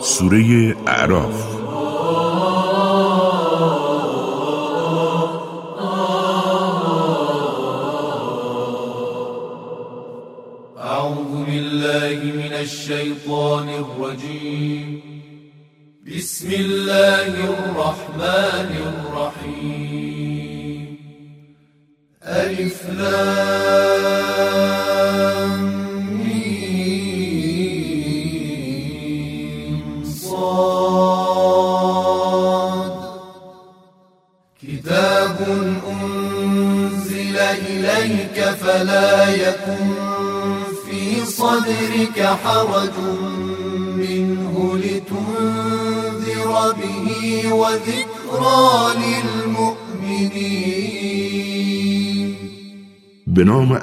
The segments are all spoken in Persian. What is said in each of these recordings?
سوره اعراف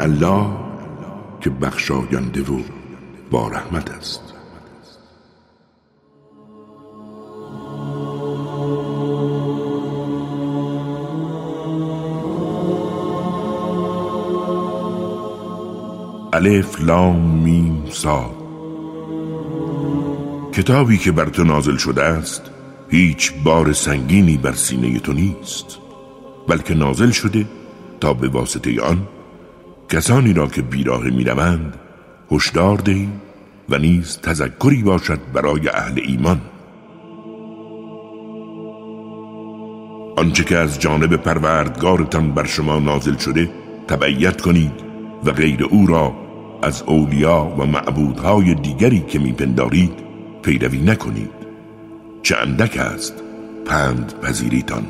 الله که بخشاینده و با رحمت است. الف لام میم صاد کتابی که بر تو نازل شده است هیچ بار سنگینی بر سینه تو نیست بلکه نازل شده تا به واسطه آن کسانی را که بیراه می‌روند هشدار دهی و نیز تذکری باشد برای اهل ایمان. آنچه که از جانب پروردگارتان بر شما نازل شده تبعیت کنید و غیر او را از اولیا و معبودهای دیگری که میپندارید پیروی نکنید. چه اندک است پند پذیریتان.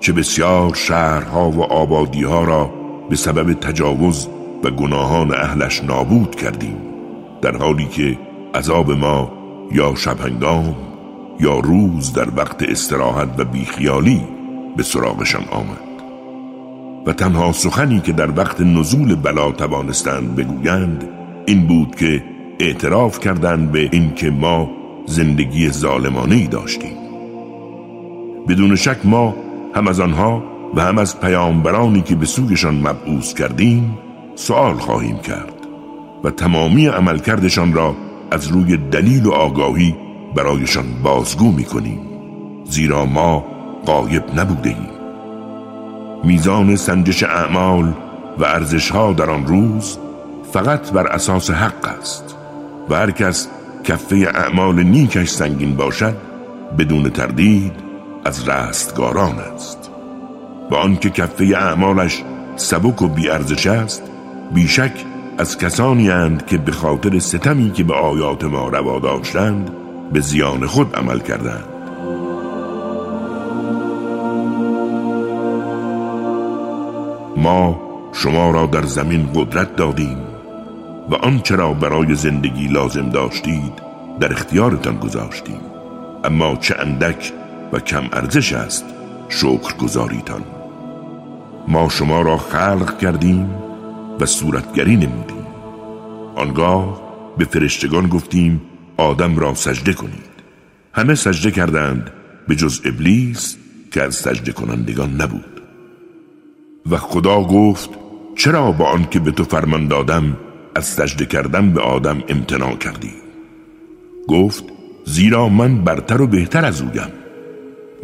چه بسیار شهرها و آبادیها را به سبب تجاوز و گناهان اهلش نابود کردیم در حالی که عذاب ما یا شبهنگام یا روز در وقت استراحت و بیخیالی به سراغشان آمد. و تنها سخنی که در وقت نزول بلا توانستند بگویند این بود که اعتراف کردند به اینکه ما زندگی ظالمانه داشتیم. بدون شک ما هم از آنها و هم از پیامبرانی که به سویشان مبعوث کردیم سوال خواهیم کرد و تمامی عملکردشان را از روی دلیل و آگاهی برایشان بازگو می کنیم زیرا ما قایب نبوده ایم میزان سنجش اعمال و ارزشها در آن روز فقط بر اساس حق است و هر کس کفه اعمال نیکش سنگین باشد بدون تردید از رستگاران است. و آنکه کفه اعمالش سبک و بیارزش است بیشک از کسانی اند که به خاطر ستمی که به آیات ما روا داشتند به زیان خود عمل کردند. ما شما را در زمین قدرت دادیم و آنچه را برای زندگی لازم داشتید در اختیارتان گذاشتیم. اما چه اندک و کم ارزش است شکر گذاریتان ما شما را خلق کردیم و صورتگری نمودیم. آنگاه به فرشتگان گفتیم آدم را سجده کنید. همه سجده کردند به جز ابلیس که از سجده کنندگان نبود. و خدا گفت چرا با آنکه به تو فرمان دادم از سجده کردن به آدم امتناع کردی؟ گفت زیرا من برتر و بهتر از اویم.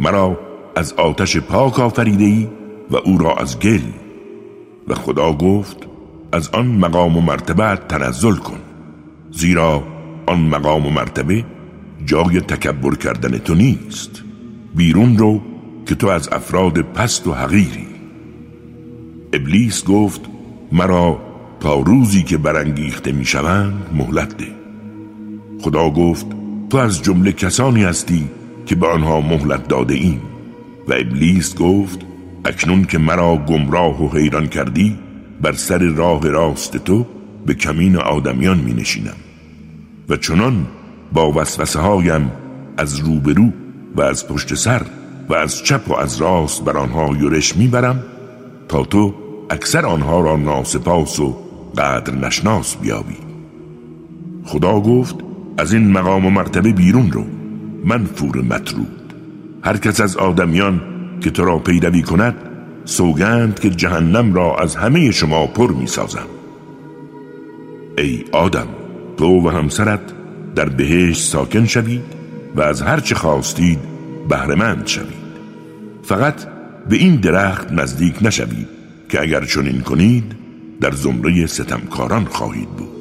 مرا از آتش پاک آفریده ای و او را از گل. و خدا گفت از آن مقام و مرتبه تنزل کن. زیرا آن مقام و مرتبه جای تکبر کردن تو نیست. بیرون رو که تو از افراد پست و حقیری. ابلیس گفت مرا تا روزی که برانگیخته می‌شوند مهلت ده. خدا گفت تو از جمله کسانی هستی که به آنها مهلت داده ایم. و ابلیس گفت اکنون که مرا گمراه و حیران کردی بر سر راه راست تو به کمین آدمیان می نشینم. و چنان با وسوسه هایم از روبرو و از پشت سر و از چپ و از راست بر آنها یورش می‌برم تا تو اکثر آنها را ناسپاس و قدر نشناس بیابی. خدا گفت از این مقام و مرتبه بیرون رو. من فور مطرود. هر کس از آدمیان که تو را پیروی کند سوگند که جهنم را از همه شما پر می سازم ای آدم تو و همسرت در بهشت ساکن شوید و از هر چه خواستید بهرهمند شوید. فقط به این درخت نزدیک نشوید که اگر چنین کنید در زمره ستمکاران خواهید بود.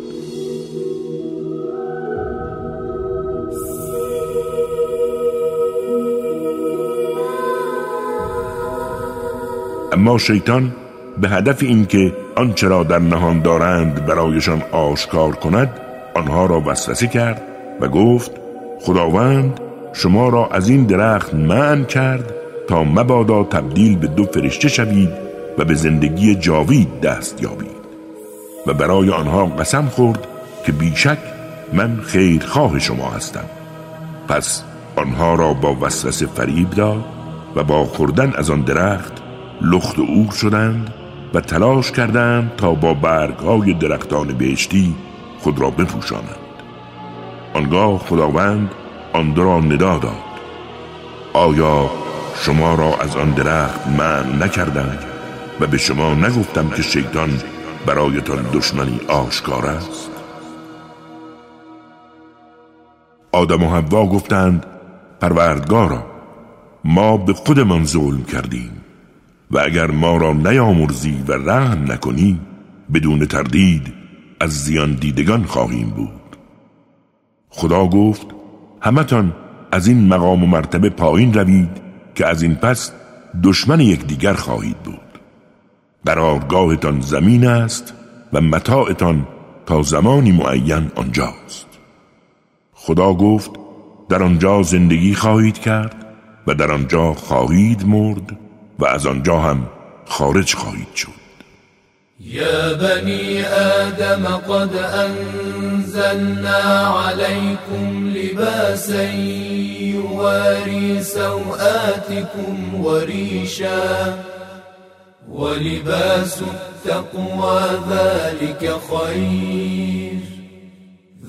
اما شیطان به هدف اینکه آنچه را در نهان دارند برایشان آشکار کند آنها را وسوسه کرد و گفت خداوند شما را از این درخت من کرد تا مبادا تبدیل به دو فرشته شوید و به زندگی جاوید دست یابید. و برای آنها قسم خورد که بیشک من خیرخواه شما هستم. پس آنها را با وسوسه فریب داد و با خوردن از آن درخت لخت و اور شدند و تلاش کردند تا با برگ های درختان بهشتی خود را بپوشانند. آنگاه خداوند آن را ندا داد. آیا شما را از آن درخت من نکردم و به شما نگفتم که شیطان برایتان دشمنی آشکار است؟ آدم و حوا گفتند پروردگارا ما به خودمان ظلم کردیم. و اگر ما را نیامرزی و رحم نکنی بدون تردید از زیان دیدگان خواهیم بود. خدا گفت همتان از این مقام و مرتبه پایین روید که از این پس دشمن یکدیگر خواهید بود. قرارگاهتان زمین است و متاعتان تا زمانی معین آنجاست. خدا گفت در آنجا زندگی خواهید کرد و در آنجا خواهید مرد و از آنجا هم خارج خواهید شد. يا بني آدم قد أنزلنا عليكم لباسا يواري سوآتكم وريشا ولباس التقوى ذلك خير.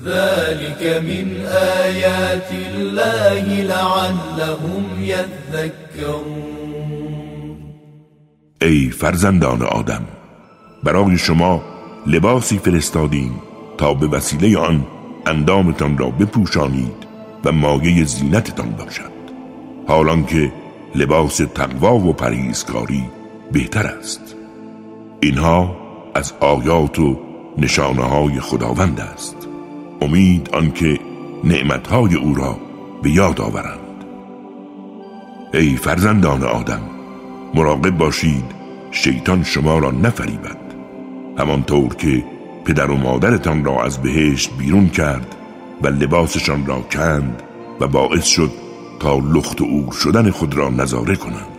ذلك من آيات الله لعلهم يذكرون. ای فرزندان آدم برای شما لباسی فرستادیم تا به وسیله آن اندامتان را بپوشانید و مایه زینتتان باشد. حالان که لباس تقوا و پریزکاری بهتر است. اینها از آیات و نشانه های خداوند است. امید آنکه نعمتهای او را به یاد آورند. ای فرزندان آدم مراقب باشید شیطان شما را نفریبد. همانطور که پدر و مادرتان را از بهشت بیرون کرد و لباسشان را کند و باعث شد تا لخت و شدن خود را نظاره کنند.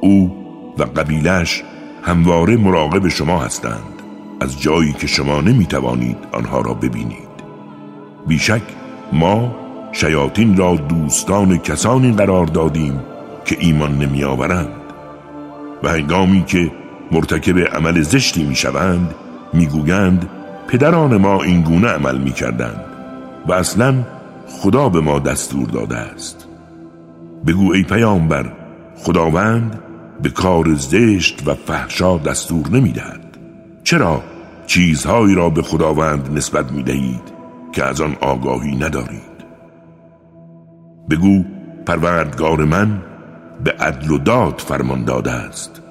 او و قبیلش همواره مراقب شما هستند. از جایی که شما نمی توانید آنها را ببینید. بیشک ما شیاطین را دوستان کسانی قرار دادیم که ایمان نمی آورند و هنگامی که مرتکب عمل زشتی می‌شوند می‌گویند پدران ما این گونه عمل می‌کردند و اصلا خدا به ما دستور داده است. بگو ای پیامبر خداوند به کار زشت و فحشا دستور نمی‌دهد. چرا چیزهایی را به خداوند نسبت می‌دهید که از آن آگاهی ندارید؟ بگو پروردگار من به عدل و داد فرمان داده است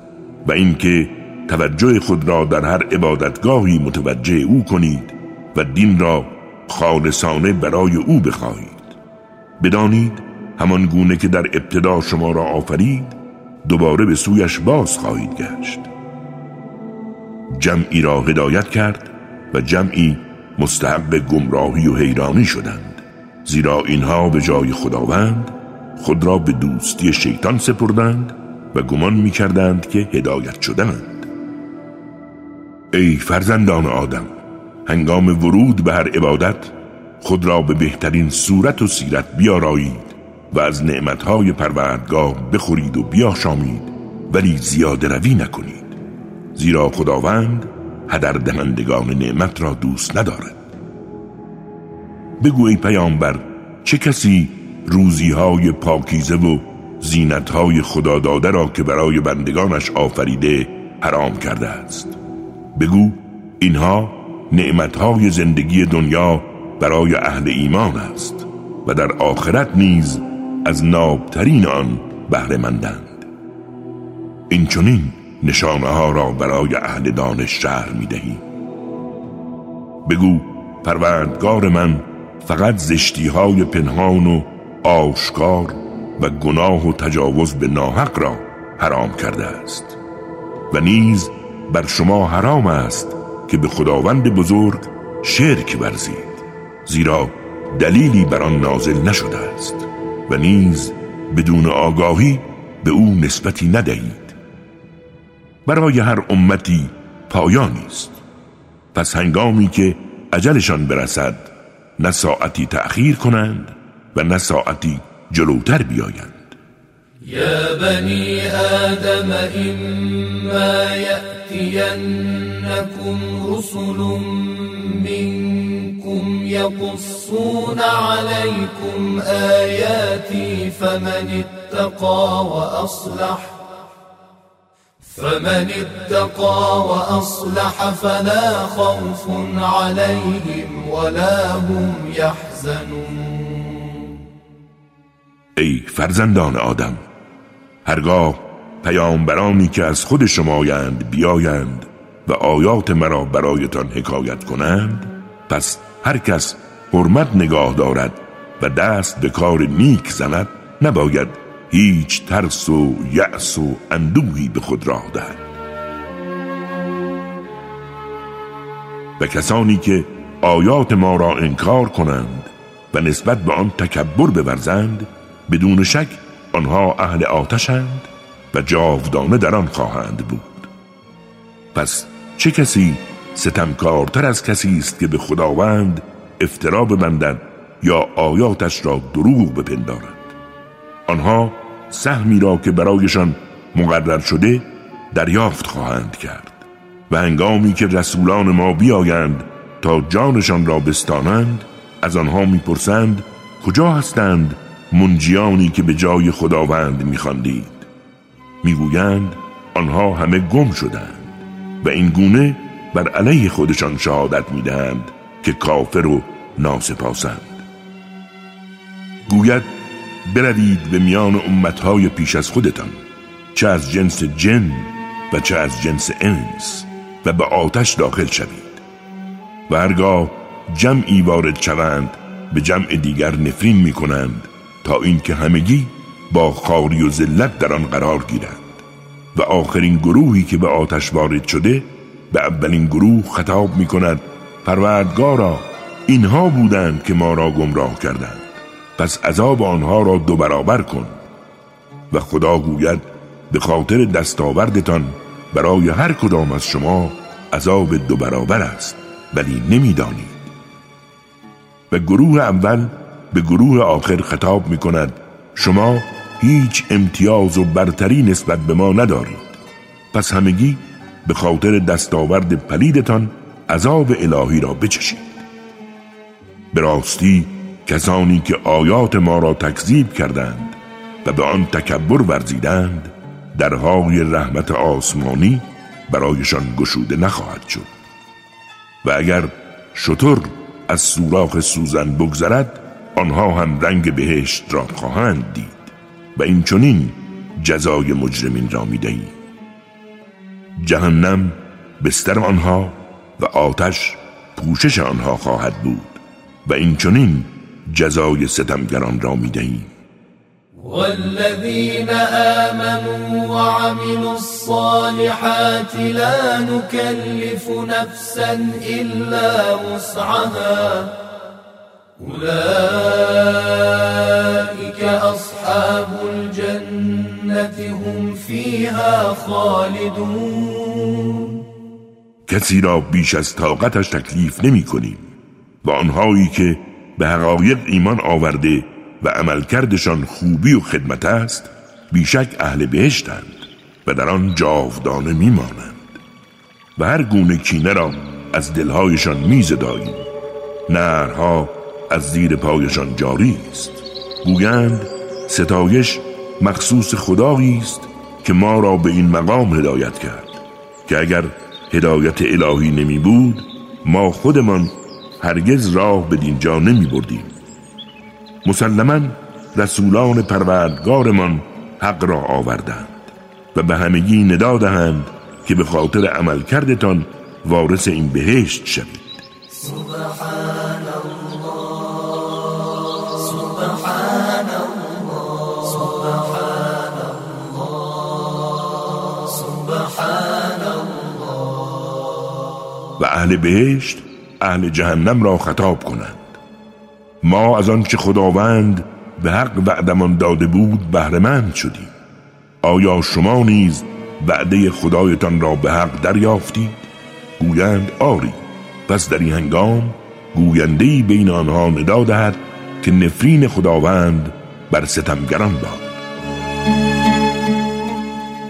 و اینکه توجه خود را در هر عبادتگاهی متوجه او کنید و دین را خالصانه برای او بخواهید. بدانید همان گونه که در ابتدا شما را آفرید دوباره به سویش باز خواهید گشت. جمعی را هدایت کرد و جمعی مستحق گمراهی و حیرانی شدند زیرا اینها به جای خداوند خود را به دوستی شیطان سپردند و گمان می کردند که هدایت شدند ای فرزندان آدم هنگام ورود به هر عبادت خود را به بهترین صورت و سیرت بیارایید و از نعمتهای پروردگاه بخورید و بیاشامید ولی زیاده روی نکنید. زیرا خداوند هدر دهندگان نعمت را دوست ندارد. بگو ای پیامبر چه کسی روزی های پاکیزه و زینتهای خدا داده را که برای بندگانش آفریده حرام کرده است بگو اینها نعمتهای زندگی دنیا برای اهل ایمان است و در آخرت نیز از نابترین آن بهره مندند این چنین نشانه ها را برای اهل دانش شهر می دهی. بگو پروردگار من فقط زشتی های پنهان و آشکار و گناه و تجاوز به ناحق را حرام کرده است و نیز بر شما حرام است که به خداوند بزرگ شرک ورزید زیرا دلیلی بر آن نازل نشده است و نیز بدون آگاهی به او نسبتی ندهید. برای هر امتی پایانی است. پس هنگامی که عجلشان برسد نه ساعتی تأخیر کنند و نه ساعتی جلوتر بیایند. یا بنی آدم اما یأتینکم رسل منکم یقصون علیکم آیاتی فمن اتقا وأصلح فمن اتقى وأصلح فلا خوف عليهم ولا هم يحزنون ای فرزندان آدم هرگاه پیامبرانی که از خود شمایند بیایند و آیات مرا برایتان حکایت کنند پس هر کس حرمت نگاه دارد و دست به کار نیک زند نباید هیچ ترس و یأس و اندوهی به خود راه دهد. و کسانی که آیات ما را انکار کنند و نسبت به آن تکبر بورزند بدون شک آنها اهل آتشند و جاودانه در آن خواهند بود. پس چه کسی ستمکارتر از کسی است که به خداوند افترا ببندد یا آیاتش را دروغ بپندارد؟ آنها سهمی را که برایشان مقرر شده دریافت خواهند کرد و هنگامی که رسولان ما بیایند تا جانشان را بستانند از آنها می‌پرسند کجا هستند منجیانی که به جای خداوند میخواندید. می‌گویند آنها همه گم شدند و این گونه بر علیه خودشان شهادت می‌دهند که کافر و ناسپاسند. گوید بروید به میان امتهای پیش از خودتان چه از جنس جن و چه از جنس انس و به آتش داخل شوید. و هرگاه جمعی وارد شوند به جمع دیگر نفرین می کنند تا اینکه همگی با خاری و ذلت در آن قرار گیرند. و آخرین گروهی که به آتش وارد شده به اولین گروه خطاب می کند پروردگارا اینها بودند که ما را گمراه کردند. پس عذاب آنها را دو برابر کن. و خدا گوید به خاطر دستاوردتان برای هر کدام از شما عذاب دو برابر است ولی نمی‌دانید. و گروه اول به گروه آخر خطاب می کند شما هیچ امتیاز و برتری نسبت به ما ندارید. پس همگی به خاطر دستاورد پلیدتان عذاب الهی را بچشید. به راستی کسانی که آیات ما را تکذیب کردند و به آن تکبر ورزیدند درهای رحمت آسمانی برایشان گشوده نخواهد شد. و اگر شطور از سوراخ سوزن بگذرد آنها هم رنگ بهشت را خواهند دید و این چنین جزای مجرمین را می‌دهیم جهنم بستر آنها و آتش پوشش آنها خواهد بود و این چنین جزای ستمگران را می‌دهیم والذين آمنوا وعملوا الصالحات لا نكلف نفسا إلا وسعها. أولئك أصحاب الجنة هم فيها خالدون. کسی را بیش از طاقتش تکلیف نمی کنیم و آنهایی که به حقایق ایمان آورده و عملکردشان خوبی و خدمت است بیشک اهل بهشتند و در آن جاودانه میمانند و هر گونه کینه را از دلهایشان میزداییم نرها از زیر پایشان جاری است. گویند ستایش مخصوص خدایی است که ما را به این مقام هدایت کرد که اگر هدایت الهی نمی بود ما خودمان هرگز راه به دینجا نمی بردیم. مسلما رسولان پروردگارمان حق را آوردند و به همگی ندا دهند که به خاطر عمل کردتان وارث این بهشت شوید. و اهل بهشت اهل جهنم را خطاب کنند. ما از آنچه خداوند به حق وعدمان داده بود بهرهمند شدیم. آیا شما نیز وعده خدایتان را به حق دریافتید؟ گویند آری. پس در این هنگام گویندهی بین آنها ندا دهد که نفرین خداوند بر ستمگران باد.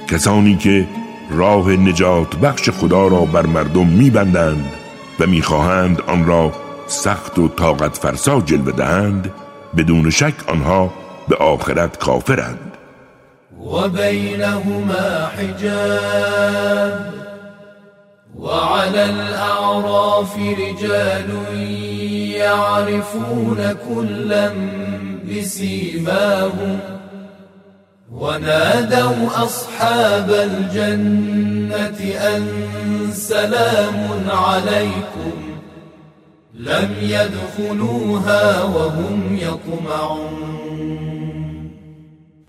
کسانی که راه نجات بخش خدا را بر مردم میبندند و می‌خواهند آن را سخت و طاقت فرسا جلوه دهند بدون شک آنها به آخرت کافرند. و بینهما حجاب وعلى الأعراف رجال يعرفون كلا بسيماهم ونادوا أصحاب الجنة أن سلام عليكم لم يدخلوها وهم يطمعون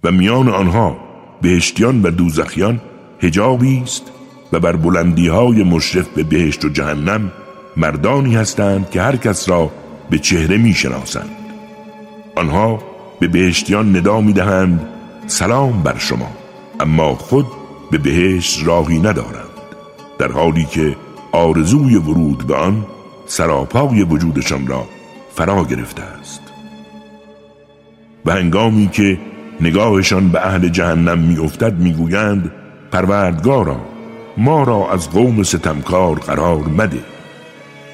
و میان آنها بهشتیان و دوزخیان هجابی است و بر بلندی های مشرف به بهشت و جهنم مردانی هستند که هر کس را به چهره می شناسند. آنها به بهشتیان ندا می دهند سلام بر شما. اما خود به بهشت راهی ندارند در حالی که آرزوی ورود به آن سراپای وجودشان را فرا گرفته است. و هنگامی که نگاهشان به اهل جهنم میافتد می‌گویند پروردگارا ما را از قوم ستمکار قرار مده.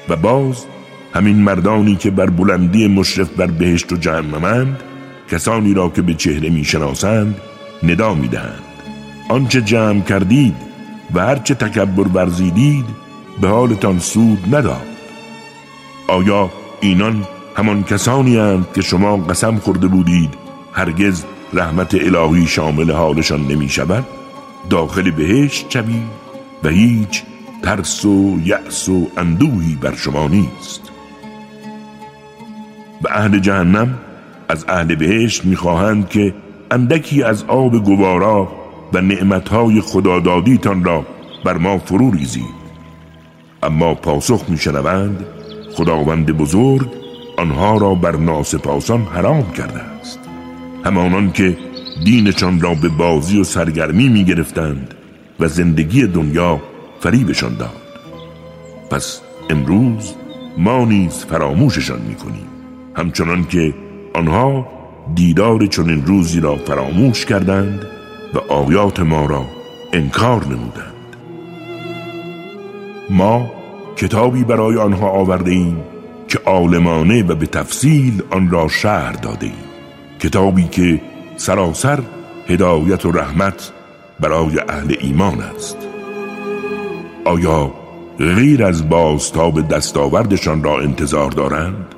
و باز همین مردانی که بر بلندی مشرف بر بهشت و جهنمند کسانی را که به چهره می‌شناسند ندا می‌دهند آنچه جمع کردید و هرچه تکبر ورزیدید به حالتان سود نداد. آیا اینان همان کسانی هستند که شما قسم خورده بودید هرگز رحمت الهی شامل حالشان نمی شود؟ داخل بهشت شوید و هیچ ترس و یأس و اندوهی بر شما نیست. و اهل جهنم از اهل بهشت می‌خواهند که اندکی از آب گوارا و نعمتهای خدادادیتان را بر ما فرو ریزید. اما پاسخ میشنوند خداوند بزرگ آنها را بر ناسپاسان حرام کرده است. همانان که دینشان را به بازی و سرگرمی می گرفتند و زندگی دنیا فریبشان داد. پس امروز ما نیز فراموششان می‌کنیم. همچنان که آنها دیدار چنین روزی را فراموش کردند و آیات ما را انکار نمودند. ما کتابی برای آنها آورده ایم که عالمانه و به تفصیل آن را شهر داده ایم. کتابی که سراسر هدایت و رحمت برای اهل ایمان است. آیا غیر از بازتاب دستاوردشان را انتظار دارند؟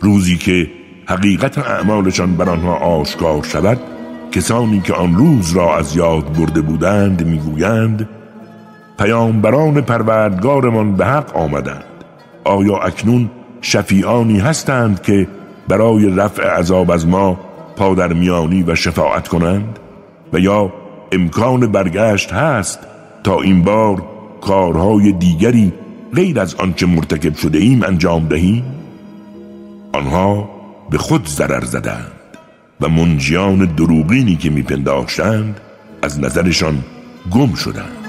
روزی که حقیقت اعمالشان بر آنها آشکار شود. کسانی که آن روز را از یاد برده بودند می‌گویند پیامبران پروردگارمان به حق آمدند. آیا اکنون شفیعانی هستند که برای رفع عذاب از ما پادرمیانی و شفاعت کنند؟ و یا امکان برگشت هست تا این بار کارهای دیگری غیر از آنچه مرتکب شده ایم انجام دهیم؟ آنها به خود ضرر زدند و منجیان دروغینی که میپنداشتند از نظرشان گم شدند.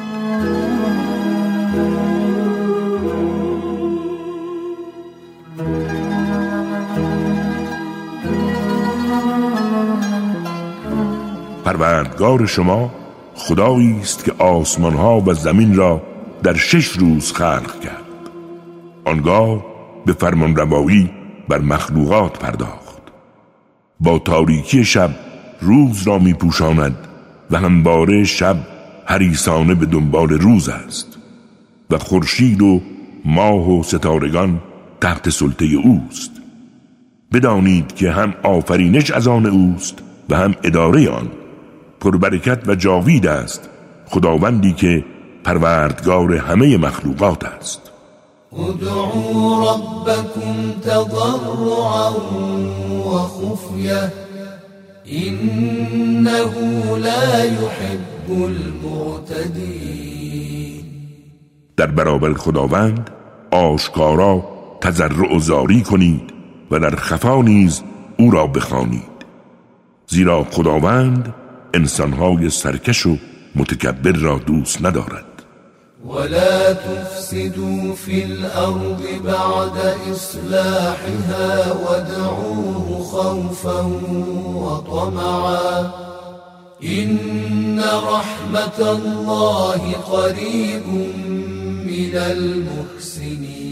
پروردگار شما خدایی است که آسمان ها و زمین را در شش روز خلق کرد. آنگاه به فرمان روایی بر مخلوقات پرداخت. با تاریکی شب روز را می پوشاند و همواره شب هریسانه به دنبال روز است و خورشید و ماه و ستارگان تحت سلطه اوست. بدانید که هم آفرینش از آن اوست و هم اداره آن پربرکت و جاوید است خداوندی که پروردگار همه مخلوقات است. ادعوا ربكم تضرعا وخفية إنه لا يحب المعتدين. در برابر خداوند آشکارا تضرع و زاری کنید و در خفا نیز او را بخوانید. زیرا خداوند انسانهای سرکش و متکبر را دوست ندارد. ولا تفسدوا في الأرض بعد إصلاحها وادعوه خوفا وطمعا. إن رحمة الله قريب من المحسنين.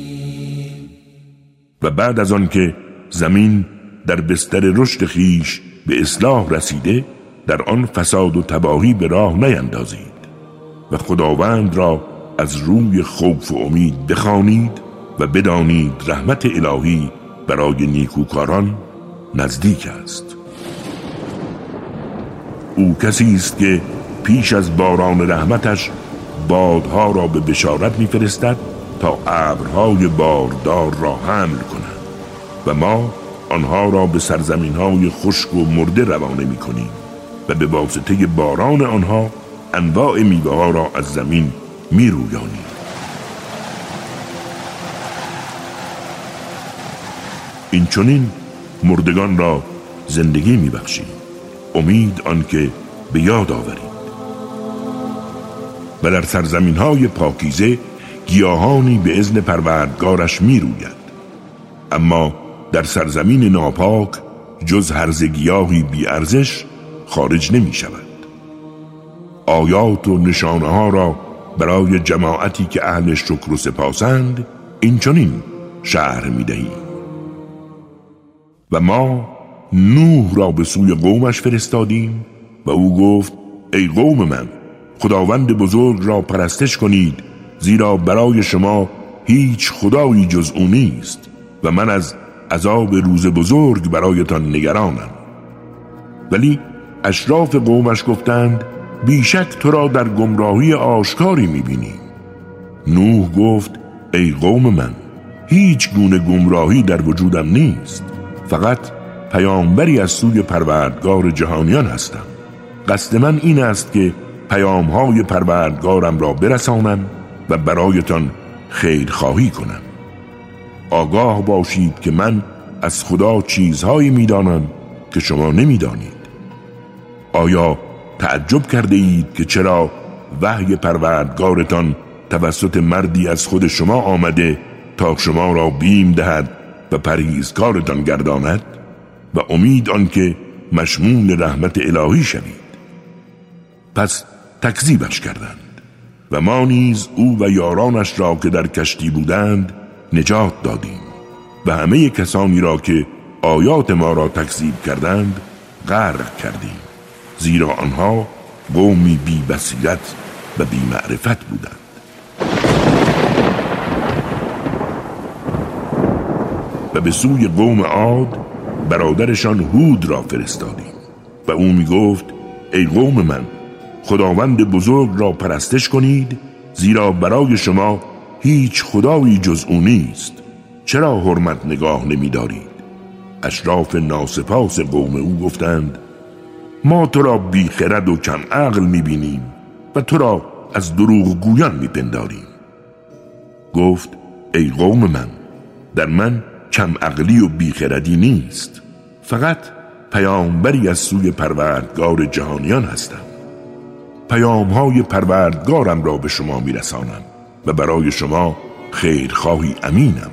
و بعد از آنکه زمین در بستر رشد خیش به اصلاح رسیده در آن فساد و تباهی به راه نیندازید. و خداوند را از روی خوف و امید بخوانید و بدانید رحمت الهی برای نیکوکاران نزدیک است. او کسی است که پیش از باران رحمتش بادها را به بشارت میفرستد تا ابرهای باردار را حمل کنند و ما آنها را به سرزمین های خشک و مرده روانه می کنیم و به واسطه باران آنها انواع میوه ها را از زمین می رویانیم این چونین مردگان را زندگی می بخشید امید آنکه به یاد آورید. و در سرزمین های پاکیزه گیاهانی به ازن پروردگارش می روید اما در سرزمین ناپاک جز هرز گیاهی بی ارزش خارج نمی شود آیات و نشانه ها را برای جماعتی که اهل شکر و سپاسند این چنین شهر می دهیم و ما نوح را به سوی قومش فرستادیم و او گفت ای قوم من خداوند بزرگ را پرستش کنید زیرا برای شما هیچ خدایی جز او نیست و من از عذاب روز بزرگ برایتان نگرانم. ولی اشراف قومش گفتند بیشک تو را در گمراهی آشکاری می‌بینیم نوح گفت ای قوم من هیچ گونه گمراهی در وجودم نیست. فقط پیامبری از سوی پروردگار جهانیان هستم. قصد من این است که پیامهای پروردگارم را برسانم و برایتان خیرخواهی کنم. آگاه باشید که من از خدا چیزهایی می‌دانم که شما نمی‌دانید. آیا تعجب کرده اید که چرا وحی پروردگارتان توسط مردی از خود شما آمده تا شما را بیم دهد و پرهیزکارتان گرداند و امید آنکه مشمول رحمت الهی شوید. پس تکذیبش کردند و ما نیز او و یارانش را که در کشتی بودند نجات دادیم و همه کسانی را که آیات ما را تکذیب کردند غرق کردیم. زیرا آنها قومی بی بصیرت و بی معرفت بودند. و به سوی قوم عاد برادرشان هود را فرستادیم و او می گفت ای قوم من خداوند بزرگ را پرستش کنید زیرا برای شما هیچ خدایی جز او نیست. چرا حرمت نگاه نمی دارید اشراف ناسپاس قوم او گفتند ما تو را بیخرد و کم عقل می بینیم و تو را از دروغ گویان می پنداریم گفت ای قوم من در من کم عقلی و بیخردی نیست. فقط پیامبری از سوی پروردگار جهانیان هستم. پیامهای پروردگارم را به شما میرسانم و برای شما خیرخواهی امینم.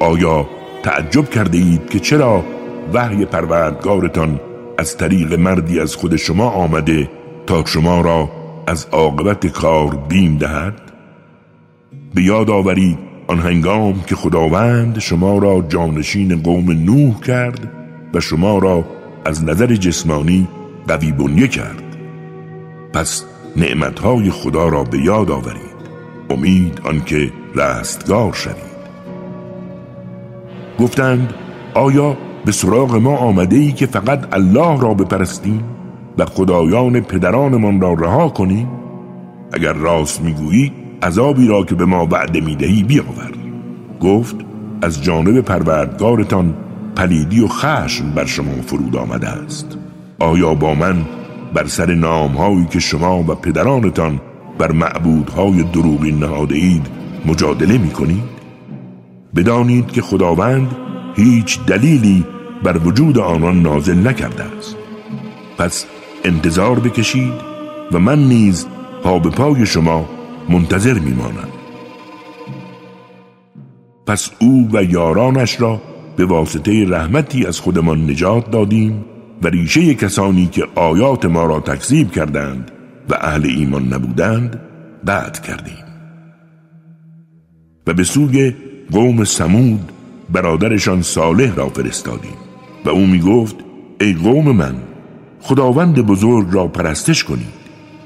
آیا تعجب کرده اید که چرا وحی پروردگارتان از طریق مردی از خود شما آمده تا شما را از عاقبت کار بیم دهد؟ به یاد آورید آن هنگام که خداوند شما را جانشین قوم نوح کرد و شما را از نظر جسمانی قوی بنیه کرد. پس نعمتهای خدا را به یاد آورید. امید آنکه رستگار شوید. گفتند آیا به سراغ ما آمده ای که فقط الله را بپرستیم و خدایان پدرانمان را رها کنیم. اگر راست می‌گویی عذابی را که به ما وعده می‌دهی بیاور. گفت از جانب پروردگارتان پلیدی و خشم بر شما فرود آمده است. آیا با من بر سر نامهایی که شما و پدرانتان بر معبودهای دروغی نهاده اید مجادله می کنید؟ بدانید که خداوند هیچ دلیلی بر وجود آنان نازل نکرده است. پس انتظار بکشید و من نیز پا به پای شما منتظر میمانم. پس او و یارانش را به واسطه رحمتی از خودمان نجات دادیم و ریشه کسانی که آیات ما را تکذیب کردند و اهل ایمان نبودند بعد کردیم. و به سوی قوم سمود برادرشان صالح را فرستادیم. و او می گفت ای قوم من خداوند بزرگ را پرستش کنید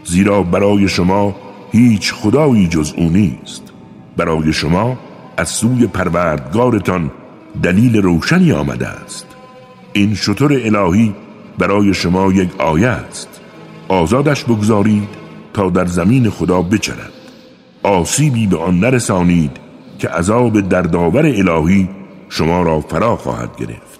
زیرا برای شما هیچ خدایی جز او نیست. برای شما از سوی پروردگارتان دلیل روشنی آمده است. این شطور الهی برای شما یک آیه است. آزادش بگذارید تا در زمین خدا بچرد. آسیبی به آن نرسانید که عذاب دردآور الهی شما را فرا خواهد گرفت.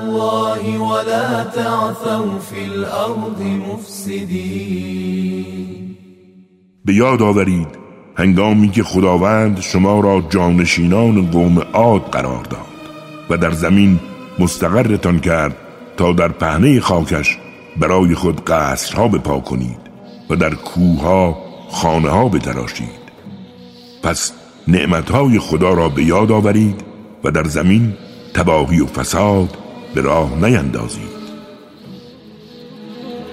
ولا تعثوا في الأرض مفسدين. به یاد آورید هنگامی که خداوند شما را جانشینان قوم عاد قرار داد و در زمین مستقرتان کرد تا در پهنه خاکش برای خود قصرها بپا کنید و در کوها خانه ها بتراشید. پس نعمتهای خدا را به یاد آورید و در زمین تباهی و فساد به راه نیندازید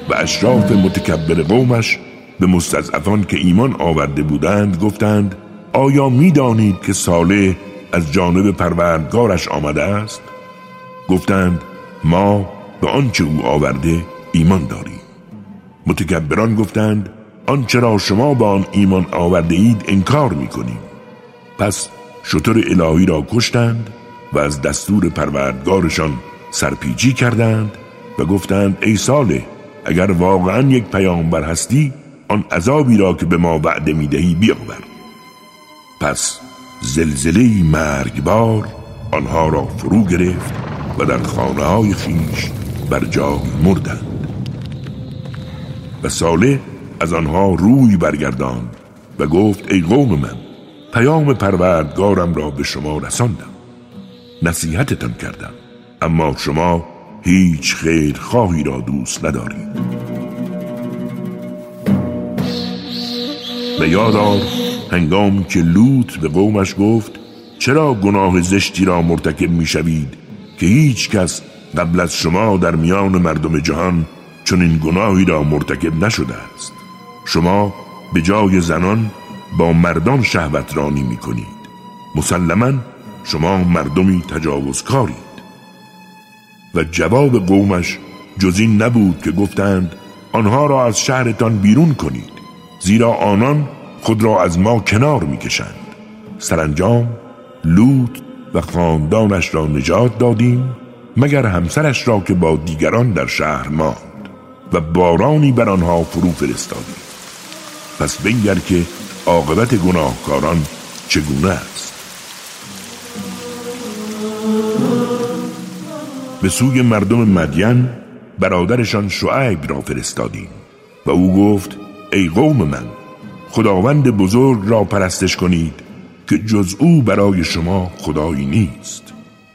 و اشراف متکبر قومش به مستضعفان که ایمان آورده بودند گفتند آیا می‌دانید که صالح از جانب پروردگارش آمده است؟ گفتند ما به آنچه او آورده ایمان داریم. متکبران گفتند آنچه را شما با آن ایمان آورده اید انکار می‌کنیم. پس شطر الهی را کشتند و از دستور پروردگارشان سرپیچی کردند و گفتند ای صالح اگر واقعا یک پیامبر هستی آن عذابی را که به ما وعده می‌دهی بیاور. پس زلزله مرگبار آنها را فرو گرفت و در خانه های خیش بر جای مردند. و صالح از آنها روی برگرداند و گفت ای قوم من پیام پروردگارم را به شما رساندم نصیحتتان کردم. اما شما هیچ خیر خواهی را دوست ندارید. و یادار هنگام که لوط به قومش گفت چرا گناه زشتی را مرتکب می شوید که هیچ کس قبل از شما در میان مردم جهان چون این گناهی را مرتکب نشده است؟ شما به جای زنان با مردان شهوت رانی می کنید مسلما شما مردمی تجاوزکارید و جواب قومش جز این نبود که گفتند آنها را از شهرتان بیرون کنید زیرا آنان خود را از ما کنار می‌کشند. سرانجام لوط و خاندانش را نجات دادیم مگر همسرش را که با دیگران در شهر ماند و بارانی بر آنها فرو فرستادیم. پس بنگر که عاقبت گناهکاران چگونه است؟ به سوی مردم مدین برادرشان شعیب را فرستادیم و او گفت ای قوم من خداوند بزرگ را پرستش کنید که جز او برای شما خدایی نیست.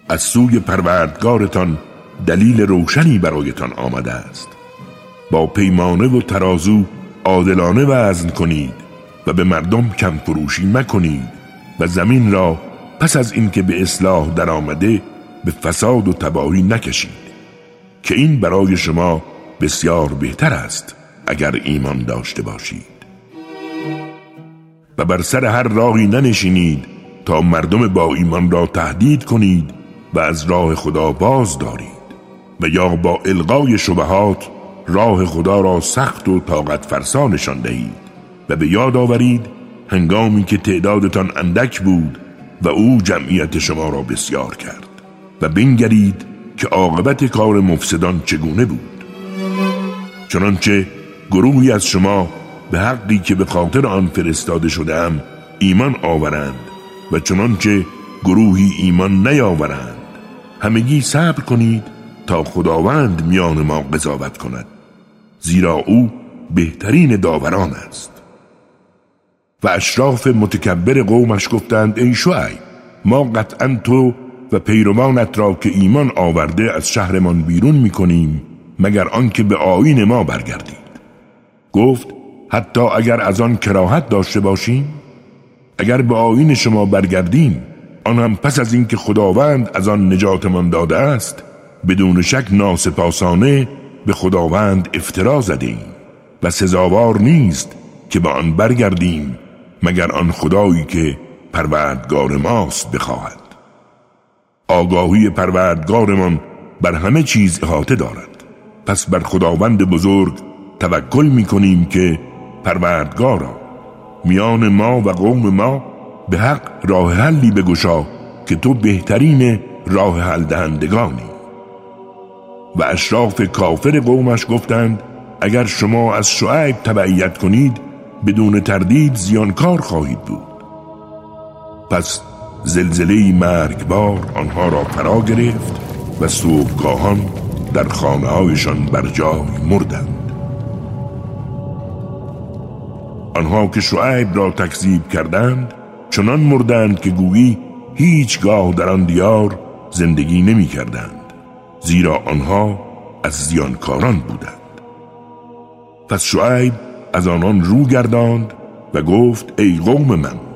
از سوی پروردگارتان دلیل روشنی برایتان آمده است. با پیمانه و ترازو عادلانه وزن کنید و به مردم کم فروشی مکنید و زمین را پس از اینکه به اصلاح درآمده به فساد و تباهی نکشید که این برای شما بسیار بهتر است اگر ایمان داشته باشید. و بر سر هر راهی ننشینید تا مردم با ایمان را تهدید کنید و از راه خدا باز دارید و یا با القای شبهات راه خدا را سخت و طاقت فرسانشان دهید و به یاد آورید هنگامی که تعدادتان اندک بود و او جمعیت شما را بسیار کرد. و بنگرید که عاقبت کار مفسدان چگونه بود. چنانچه گروهی از شما به حقی که به خاطر آن فرستاده شدم ایمان آورند و چنانچه گروهی ایمان نیاورند همگی صبر کنید تا خداوند میان ما قضاوت کند زیرا او بهترین داوران است. و اشراف متکبر قومش گفتند ای شعیب ما قطعا تو و پیروانت را که ایمان آورده از شهرمان بیرون می‌کنیم مگر آنکه به آین ما برگردید. گفت حتی اگر از آن کراهت داشته باشیم اگر به آین شما برگردیم آن هم پس از اینکه خداوند از آن نجاتمان داده است بدون شک ناسپاسانه به خداوند افترا زدیم و سزاوار نیست که به آن برگردیم مگر آن خدایی که پروردگار ماست بخواهد. آگاهی پروردگارمان بر همه چیز احاطه دارد. پس بر خداوند بزرگ توکل می کنیم که پروردگارا میان ما و قوم ما به حق راه حلی بگشا که تو بهترین راه حل دهندگانی. و اشراف کافر قومش گفتند اگر شما از شعیب تبعیت کنید بدون تردید زیانکار خواهید بود. پس زلزله مرگبار آنها را فرا گرفت و صبحگاهان در خانه هایشان بر جای مردند. آنها که شعیب را تکذیب کردند چنان مردند که گویی هیچگاه در آن دیار زندگی نمی کردند زیرا آنها از زیانکاران بودند. پس شعیب از آنان رو گرداند و گفت ای قوم من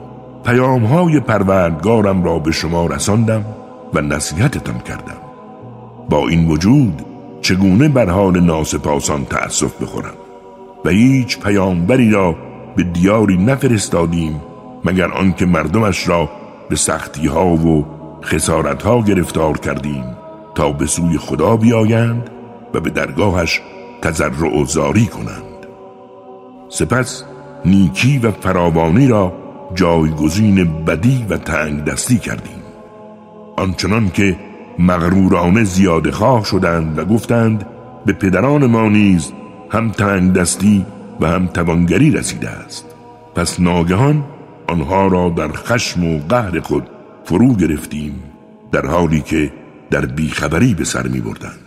پیام های پروردگارم را به شما رساندم و نصیحتتان کردم. با این وجود چگونه بر حال ناسپاسان تأسف بخورم؟ و هیچ پیامبری را به دیاری نفرستادیم مگر آنکه مردمش را به سختی ها و خسارت ها گرفتار کردیم تا به سوی خدا بیایند و به درگاهش تضرع و زاری کنند. سپس نیکی و فراوانی را جایگزین بدی و تنگ دستی کردیم. آنچنان که مغرورانه زیاده خواه شدند و گفتند به پدران ما نیز هم تنگ دستی و هم توانگری رسیده است. پس ناگهان آنها را در خشم و قهر خود فرو گرفتیم در حالی که در بیخبری به سر می بردند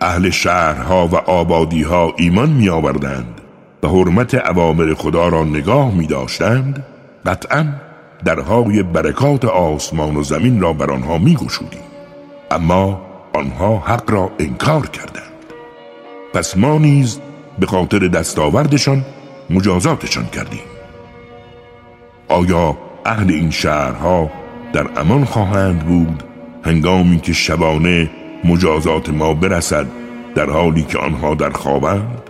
اهل شهرها و آبادیها ایمان می آوردند و حرمت عوامر خدا را نگاه می داشتند قطعا درهای برکات آسمان و زمین را بر آنها می. اما آنها حق را انکار کردند پس ما نیز به خاطر دستاوردشان مجازاتشان کردیم آیا اهل این شهرها در امان خواهند بود هنگامی که شبانه مجازات ما برسد در حالی که آنها در خوابند؟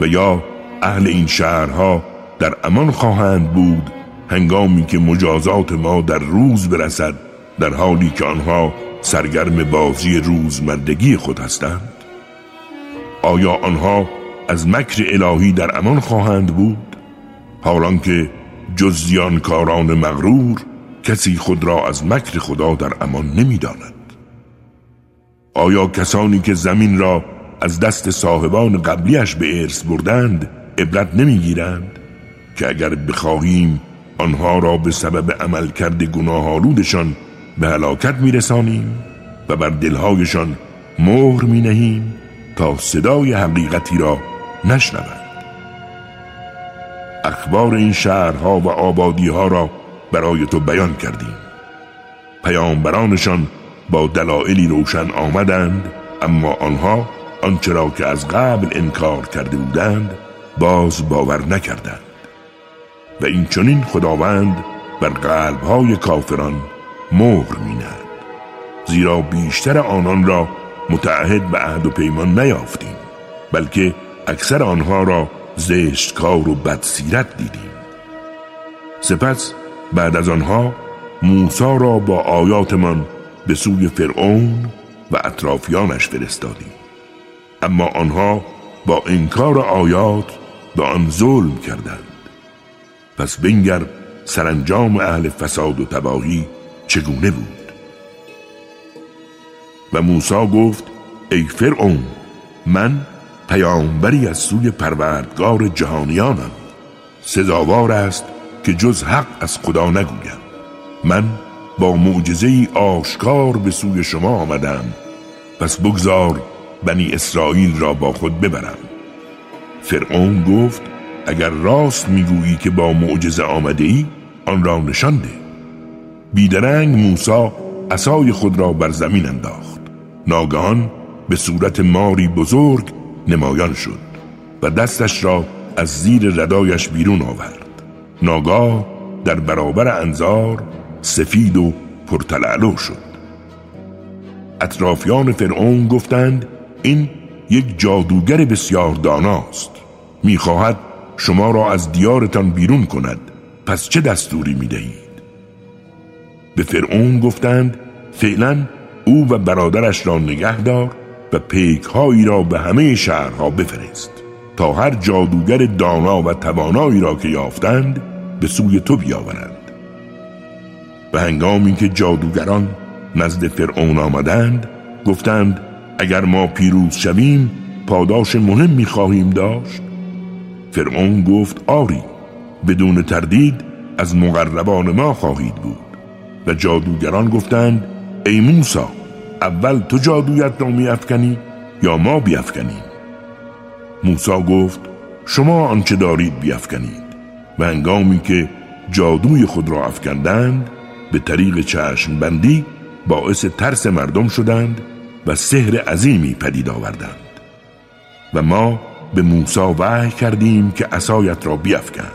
و یا اهل این شهرها در امان خواهند بود هنگامی که مجازات ما در روز برسد در حالی که آنها سرگرم بازی روزمردگی خود هستند؟ آیا آنها از مکر الهی در امان خواهند بود؟ حالان که جز کاران مغرور کسی خود را از مکر خدا در امان نمی‌داند. آیا کسانی که زمین را از دست صاحبان قبلیش به ارث بردند عبرت نمی‌گیرند؟ که اگر بخواهیم آنها را به سبب عملکرد گناه آلودشان به هلاکت میرسانیم و بر دلهایشان مهر می نهیم تا صدای حقیقتی را نشنوند. اخبار این شهرها و آبادیها را برای تو بیان کردیم. پیامبرانشان با دلایلی روشن آمدند اما آنها آنچه را که از قبل انکار کرده بودند باز باور نکردند. و این چنین خداوند بر قلبهای کافران مهر مینند زیرا بیشتر آنان را متعهد به عهد و پیمان نیافتیم بلکه اکثر آنها را زشتکار و بدسیرت دیدیم. سپس بعد از آنها موسا را با آیاتمان به سوی فرعون و اطرافیانش فرستادیم. اما آنها با انکار آیات به آن ظلم کردند. پس بنگر سرانجام اهل فساد و تباهی چگونه بود؟ و موسا گفت ای فرعون من پیامبری از سوی پروردگار جهانیانم. سزاوار است که جز حق از خدا نگویم. من با معجزه آشکار به سوی شما آمدم. پس بگذار بنی اسرائیل را با خود ببرم. فرعون گفت اگر راست می‌گویی که با معجزه آمده ای آن را نشان ده. بیدرنگ موسا عصای خود را بر زمین انداخت. ناگهان به صورت ماری بزرگ نمایان شد و دستش را از زیر ردایش بیرون آورد. ناگاه در برابر انظار سفید و پرتلعلو شد. اطرافیان فرعون گفتند این یک جادوگر بسیار داناست. می‌خواهد شما را از دیارتان بیرون کند. پس چه دستوری می‌دهید؟ به فرعون گفتند فعلا او و برادرش را نگه دار و پیکهایی را به همه شهرها بفرست تا هر جادوگر دانا و توانایی را که یافتند به سوی تو بیاورند و هنگامی که جادوگران نزد فرعون آمدند گفتند اگر ما پیروز شویم پاداش مهم می‌خواهیم داشت. فرعون گفت آری بدون تردید از مقربان ما خواهید بود. و جادوگران گفتند ای موسا اول تو جادویت را میافکنی یا ما بیافکنیم؟ موسا گفت شما آنچه دارید بیافکنید. و هنگامی که جادوی خود را افکندند به طریق چشم بندی باعث ترس مردم شدند و سحر عظیمی پدید آوردند. و ما به موسا وحی کردیم که عصایت را بیافکن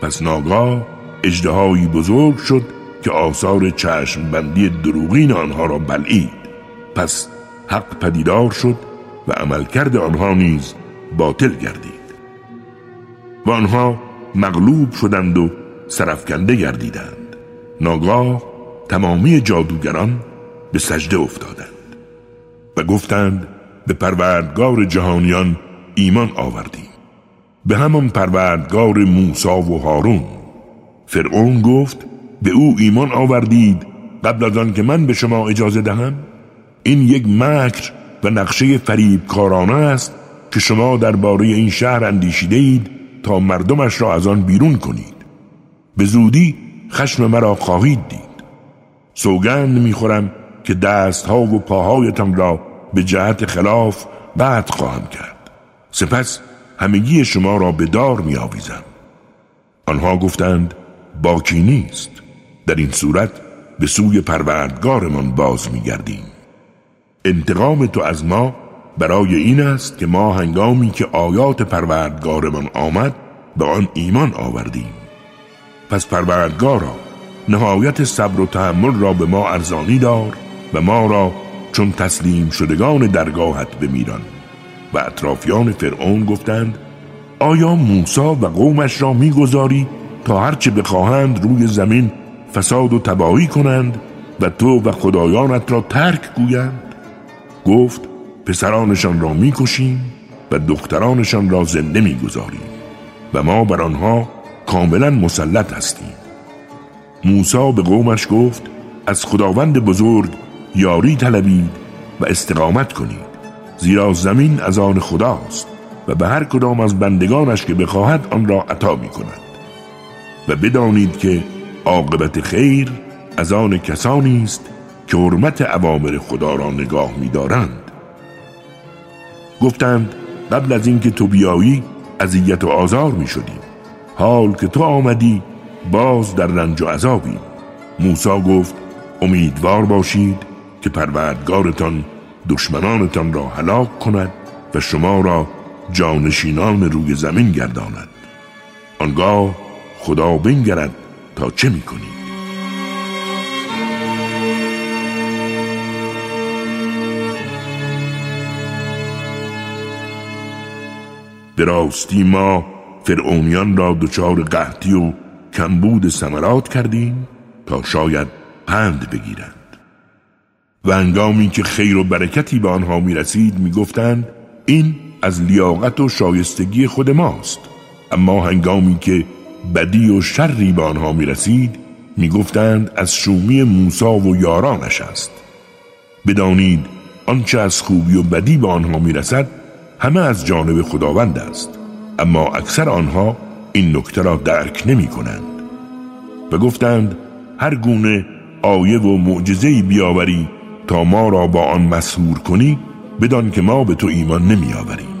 پس ناگاه اجدهایی بزرگ شد که آثار چشم بندی دروغین آنها را بلعید. پس حق پدیدار شد و عملکرد آنها نیز باطل گردید. و آنها مغلوب شدند و سرفکنده گردیدند. ناگاه تمامی جادوگران به سجده افتادند و گفتند به پروردگار جهانیان ایمان آوردیم. به همان پروردگار موسا و هارون. فرعون گفت به او ایمان آوردید قبل از آن که من به شما اجازه دهم؟ این یک مکر و نقشه فریبکارانه است که شما درباره این شهر اندیشیده اید تا مردمش را از آن بیرون کنید. به زودی خشم مرا خواهید دید. سوگند می‌خورم که دستها و پاهایتان را به جهت خلاف بعد خواهم کرد. سپس همگی شما را به دار می آویزم. آنها گفتند باکی نیست. در این صورت به سوی پروردگارمان باز می گردیم انتقام تو از ما برای این است که ما هنگامی که آیات پروردگارمان آمد به آن ایمان آوردیم. پس پروردگارا نهایت صبر و تحمل را به ما ارزانی دار و ما را چون تسلیم شدگان درگاهت بمیران. و اطرافیان فرعون گفتند آیا موسا و قومش را می‌گذاری تا هرچه بخواهند روی زمین فساد و تباهی کنند و تو و خدایانت را ترک گویند؟ گفت پسرانشان را می‌کشیم و دخترانشان را زنده می‌گذاریم و ما بر آنها کاملا مسلط هستیم موسا به قومش گفت از خداوند بزرگ یاری طلبید و استقامت کنید زیرا زمین از آن خداست و به هر کدام از بندگانش که بخواهد آن را عطا می کند و بدانید که عاقبت خیر از آن کسانی است که حرمت اوامر خدا را نگاه می‌دارند. گفتند قبل از اینکه تو بیایی اذیت و آزار می شدیم حال که تو آمدی باز در رنج و عذابیم موسی گفت امیدوار باشید که پروردگارتان دشمنانتان را هلاک کند و شما را جانشینان روی زمین گرداند. آنگاه خدا بنگرد تا چه می‌کنید به راستی ما فرعونیان را دچار قحطی و کمبود سمرات کردیم تا شاید پند بگیرند. و انگامی که خیر و برکتی به آنها می رسید می گفتند این از لیاقت و شایستگی خود ماست. اما هنگامی که بدی و شری به آنها می رسید می گفتند از شومی موسا و یارانش است. بدانید آنچه از خوبی و بدی به آنها می رسد همه از جانب خداوند است. اما اکثر آنها این نکته را درک نمی کنند. و گفتند هر گونه آیه و معجزه‌ای بیاوری تا ما را با آن مسهور کنی بدان که ما به تو ایمان نمی آوریم.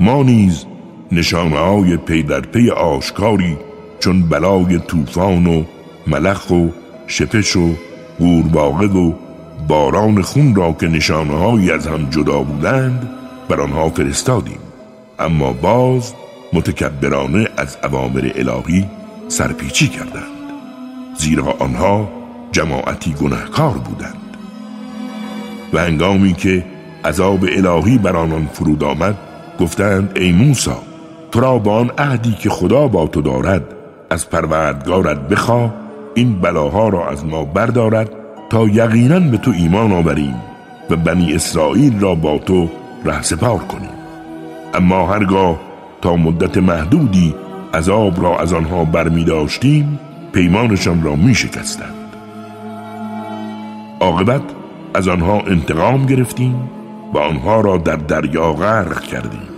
ما نیز نشانه های پی در پی آشکاری چون بلای طوفان و ملخ و شپش و قورباغه و باران خون را که نشانه از هم جدا بودند بر آنها فرستادیم. اما باز متکبرانه از عوامر الهی سرپیچی کردند. زیرا آنها جماعتی گناهکار بودند. و هنگامی که عذاب الهی بر آنان فرود آمد گفتند ای موسا تو را با آن عهدی که خدا با تو دارد از پروردگارت بخواه این بلاها را از ما بردارد تا یقینا به تو ایمان آوریم و بنی اسرائیل را با تو رهسپار کنیم. اما هرگاه تا مدت محدودی عذاب را از آنها برمی داشتیم پیمانشان را می شکستند عاقبت از آنها انتقام گرفتیم و آنها را در دریا غرق کردیم.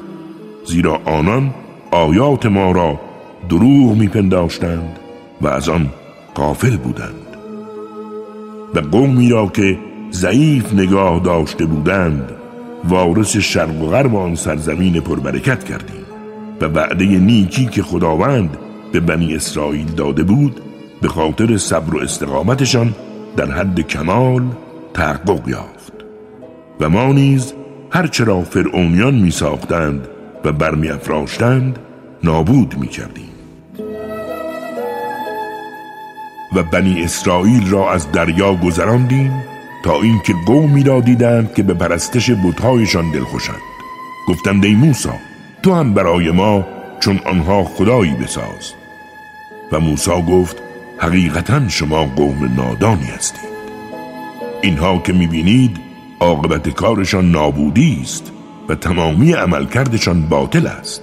زیرا آنان آیات ما را دروغ میپنداشتند و از آن قافل بودند. و قومی را که ضعیف نگاه داشته بودند وارث شرق و غرب آن سرزمین پربرکت کردیم و وعده نیکی که خداوند به بنی اسرائیل داده بود به خاطر صبر و استقامتشان در حد کمال تحقق یافت و ما نیز هرچرا فرعونیان می ساختند و برمی افراشتند نابود می کردیم و بنی اسرائیل را از دریا گذراندیم تا اینکه قومی را دیدند که به پرستش بتهایشان دلخوشند گفتند ای موسا تو هم برای ما چون آنها خدایی بساز. و موسا گفت حقیقتا شما قوم نادانی هستید. اینها که می‌بینید عاقبت کارشان نابودی است و تمامی عملکردشان باطل است.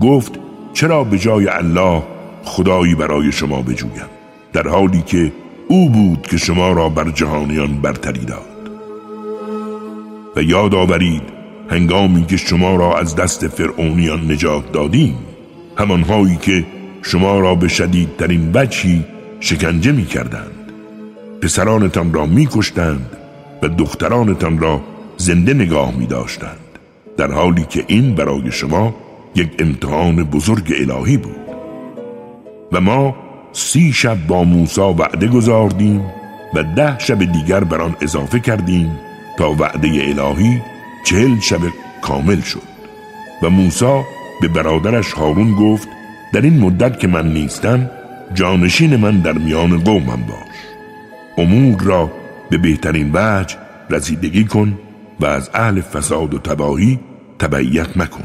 گفت چرا به جای الله خدایی برای شما بجویم؟ در حالی که او بود که شما را بر جهانیان برتری داد. و یاد آورید هنگامی که شما را از دست فرعونیان نجات دادیم همانهایی که شما را به شدیدترین بچی شکنجه می کردند پسرانتان را می کشتند و دخترانتان را زنده نگاه می داشتند در حالی که این برای شما یک امتحان بزرگ الهی بود. و ما سی شب با موسی وعده گذاردیم و ده شب دیگر بر آن اضافه کردیم تا وعده الهی چهل شب کامل شد. و موسی به برادرش هارون گفت در این مدت که من نیستم جانشین من در میان قومم باش. امور را به بهترین وجه رسیدگی کن و از اهل فساد و تباهی تبعیت مکن.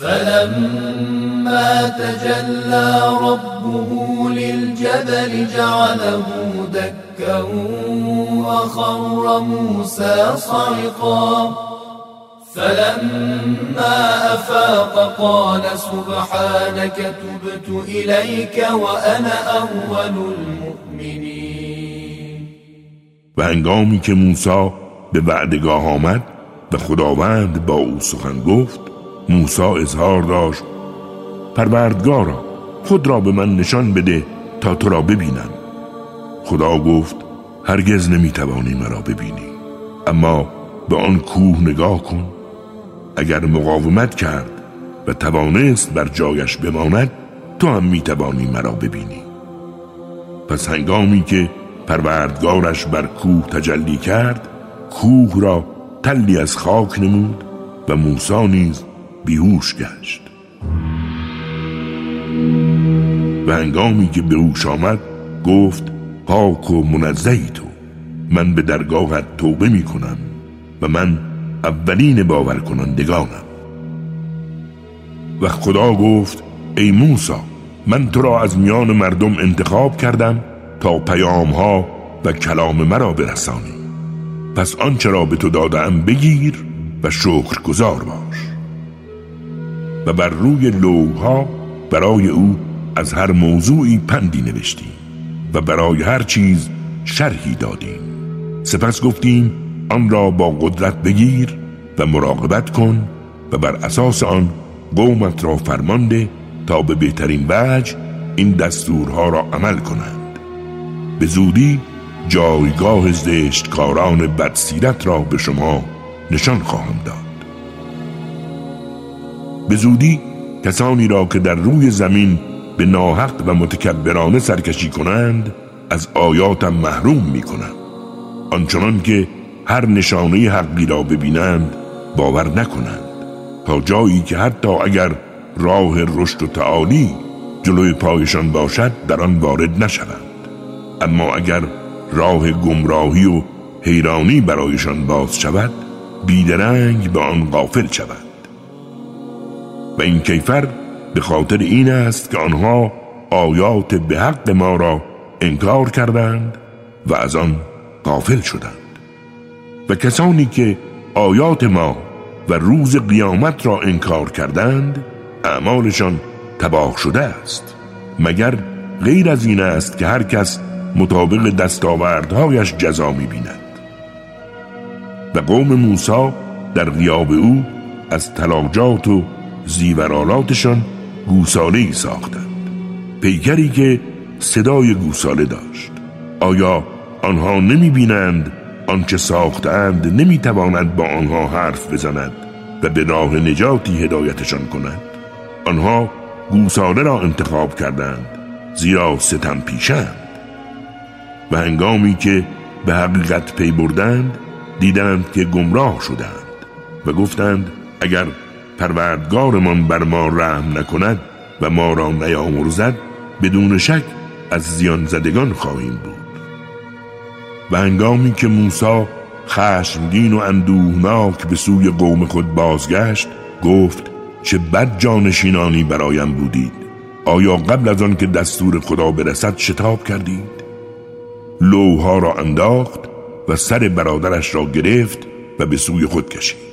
فلما تجلى ربه للجبل جعله دكا وخر موسى صعقا. فلما أفاق قال سبحانك تبت إليك وأنا أول المؤمنين. و هنگامی که موسی به وعدگاه آمد و خداوند با أو سخن گفت موسی اظهار داشت پروردگارا خود را به من نشان بده تا تو را ببینم. خدا گفت هرگز نمی‌توانی مرا ببینی اما به آن کوه نگاه کن. اگر مقاومت کرد و توانست بر جایش بماند تو هم می‌توانی مرا ببینی. پس هنگامی که پروردگارش بر کوه تجلی کرد کوه را تلی از خاک نمود و موسی نیز بیهوش گشت. و هنگامی که به هوش آمد گفت پاک و منزهی تو من به درگاهت توبه می کنم و من اولین باور کنندگانم و خدا گفت ای موسی من تو را از میان مردم انتخاب کردم تا پیام ها و کلام مرا برسانی. پس آنچه را به تو دادم بگیر و شکر گذار باش. و بر روی لوها برای او از هر موضوعی پندی نوشتیم و برای هر چیز شرحی دادیم سپس گفتیم آن را با قدرت بگیر و مراقبت کن و بر اساس آن قومت را فرمانده تا به بهترین وجه این دستورها را عمل کنند. به زودی جایگاه زشتکاران بدسیرت را به شما نشان خواهم داد. به زودی کسانی را که در روی زمین به ناحق و متکبرانه سرکشی کنند از آیاتم محروم می کنند آنچنان که هر نشانه حقی را ببینند باور نکنند. تا جایی که حتی اگر راه رشد و تعالی جلوی پایشان باشد در آن وارد نشوند. اما اگر راه گمراهی و حیرانی برایشان باز شود بیدرنگ به آن غافل شود. و این کیفر به خاطر این است که آنها آیات به حق ما را انکار کردند و از آن غافل شدند. و کسانی که آیات ما و روز قیامت را انکار کردند اعمالشان تباه شده است. مگر غیر از این است که هر کس مطابق دستاوردهایش جزا می‌بیند. و قوم موسی در غیاب او از تلاجات و زیورالاتشان گوساله ای ساختند. پیکری که صدای گوساله داشت. آیا آنها نمی بینند آنچه ساختند نمی توانند با آنها حرف بزند و به راه نجاتی هدایتشان کند. آنها گوساله را انتخاب کردند زیرا ستم پیشند. و هنگامی که به حقیقت پی بردند دیدند که گمراه شدند و گفتند اگر پروردگارمان بر ما رحم نکند و ما را نیامرزد بدون شک از زیان زدگان خواهیم بود. و هنگامی که موسی خشمگین و اندوهناک به سوی قوم خود بازگشت گفت چه بد جانشینانی برایم بودید. آیا قبل از آن که دستور خدا برسد شتاب کردید؟ لوها را انداخت و سر برادرش را گرفت و به سوی خود کشید.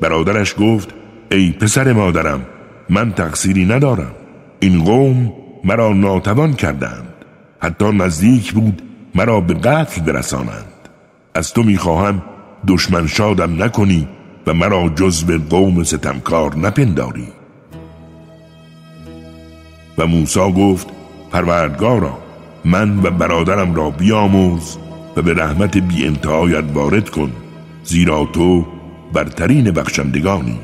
برادرش گفت ای پسر مادرم من تقصیری ندارم. این قوم مرا ناتوان کردند. حتی نزدیک بود مرا به قتل برسانند. از تو می‌خواهم دشمن شادم نکنی و مرا جزو قوم ستمکار نپنداری. و موسی گفت پروردگارا من و برادرم را بیاموز و به رحمت بی انتهایت وارد کن زیرا تو برترین بخشندگانی.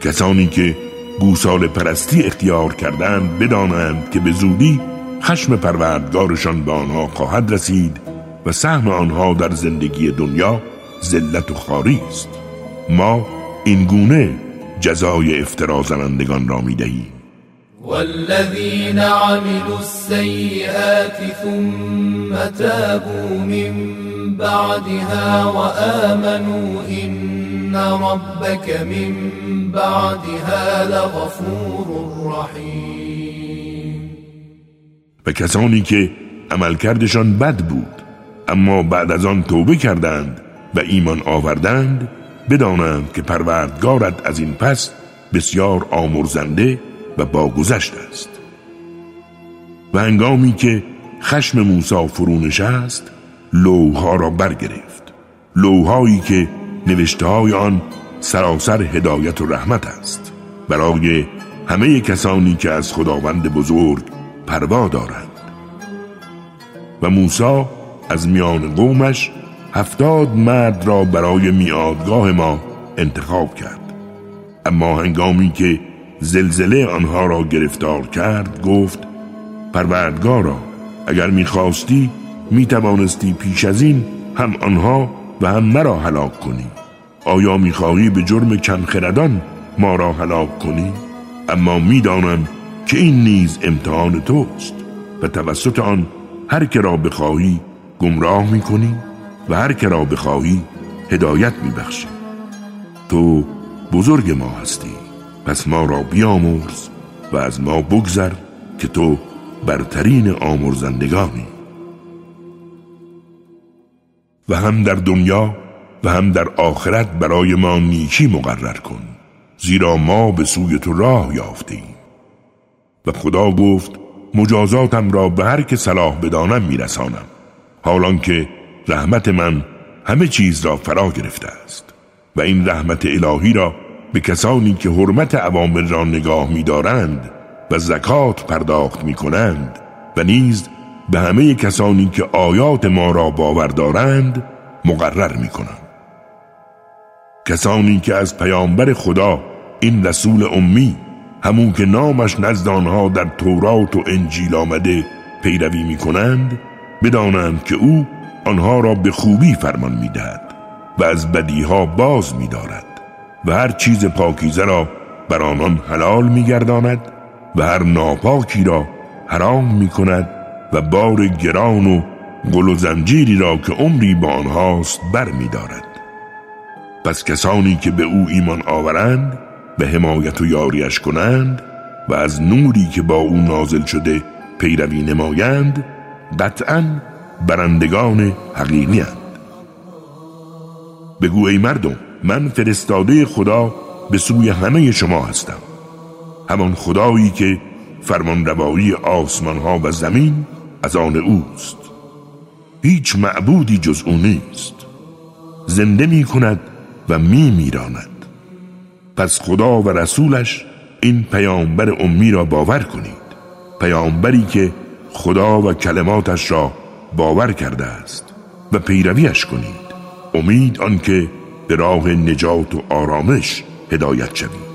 کسانی که گوسال پرستی اختیار کردند بدانند که به زودی خشم پروردگارشان به آنها خواهد رسید و سهم آنها در زندگی دنیا ذلت و خاری است. ما این گونه جزای افترا زنندگان را می‌دهیم. والذین عملوا السیئات ثم تابوا من بعدها وآمنوا ربك من بعدها لغفور رحیم و کسانی که عملکردشان بد بود اما بعد از آن توبه کردند و ایمان آوردند بدانند که پروردگارت از این پس بسیار آمرزنده و باگذشت است. و هنگامی که خشم موسی فرو نشست لوها را برگرفت. لوهایی که نوشته های آن سراسر هدایت و رحمت است. برای همه کسانی که از خداوند بزرگ پروا دارند. و موسی از میان قومش هفتاد مرد را برای میادگاه ما انتخاب کرد. اما هنگامی که زلزله آنها را گرفتار کرد گفت پروردگارا اگر می‌خواستی می‌توانستی پیش از این هم آنها و هم مرا هلاک کنی. آیا می‌خواهی به جرم کمخردان ما را هلاک کنی؟ اما می‌دانم که این نیز امتحان توست و توسط آن هر که را بخواهی گمراه می‌کنی و هر که را بخواهی هدایت میبخشی. تو بزرگ ما هستی. پس ما را بیامرز و از ما بگذر که تو برترین آمرزندگانی. و هم در دنیا و هم در آخرت برای ما نیکی مقرر کن زیرا ما به سوی تو راه یافتیم و خدا گفت مجازاتم را به هر که صلاح بدانم میرسانم حالان که رحمت من همه چیز را فرا گرفته است. و این رحمت الهی را به کسانی که حرمت عوامل را نگاه می‌دارند و زکات پرداخت می‌کنند و نیز به همه کسانی که آیات ما را باور دارند مقرر می‌کنم. کسانی که از پیامبر خدا این رسول امی همون که نامش نزد آنها در تورات و انجیل آمده پیروی می‌کنند بدانند که او آنها را به خوبی فرمان می‌دهد و از بدیها باز می‌دارد و هر چیز پاکیزه را بر آنان حلال میگرداند و هر ناپاکی را حرام می‌کند و بار گران و گل و زنجیری را که عمری با آنهاست بر میدارد پس کسانی که به او ایمان آورند به حمایت و یاریش کنند و از نوری که با او نازل شده پیروی نمایند قطعا برندگان حقیقی هند. بگو ای مردم من فرستاده خدا به سوی همه شما هستم همان خدایی که فرمان روایی آسمان ها و زمین از آن اوست. هیچ معبودی جز او نیست. زنده می کند و می میراند پس خدا و رسولش این پیامبر امی را باور کنید. پیامبری که خدا و کلماتش را باور کرده است و پیرویش کنید. امید آنکه به راه نجات و آرامش هدایت شوید.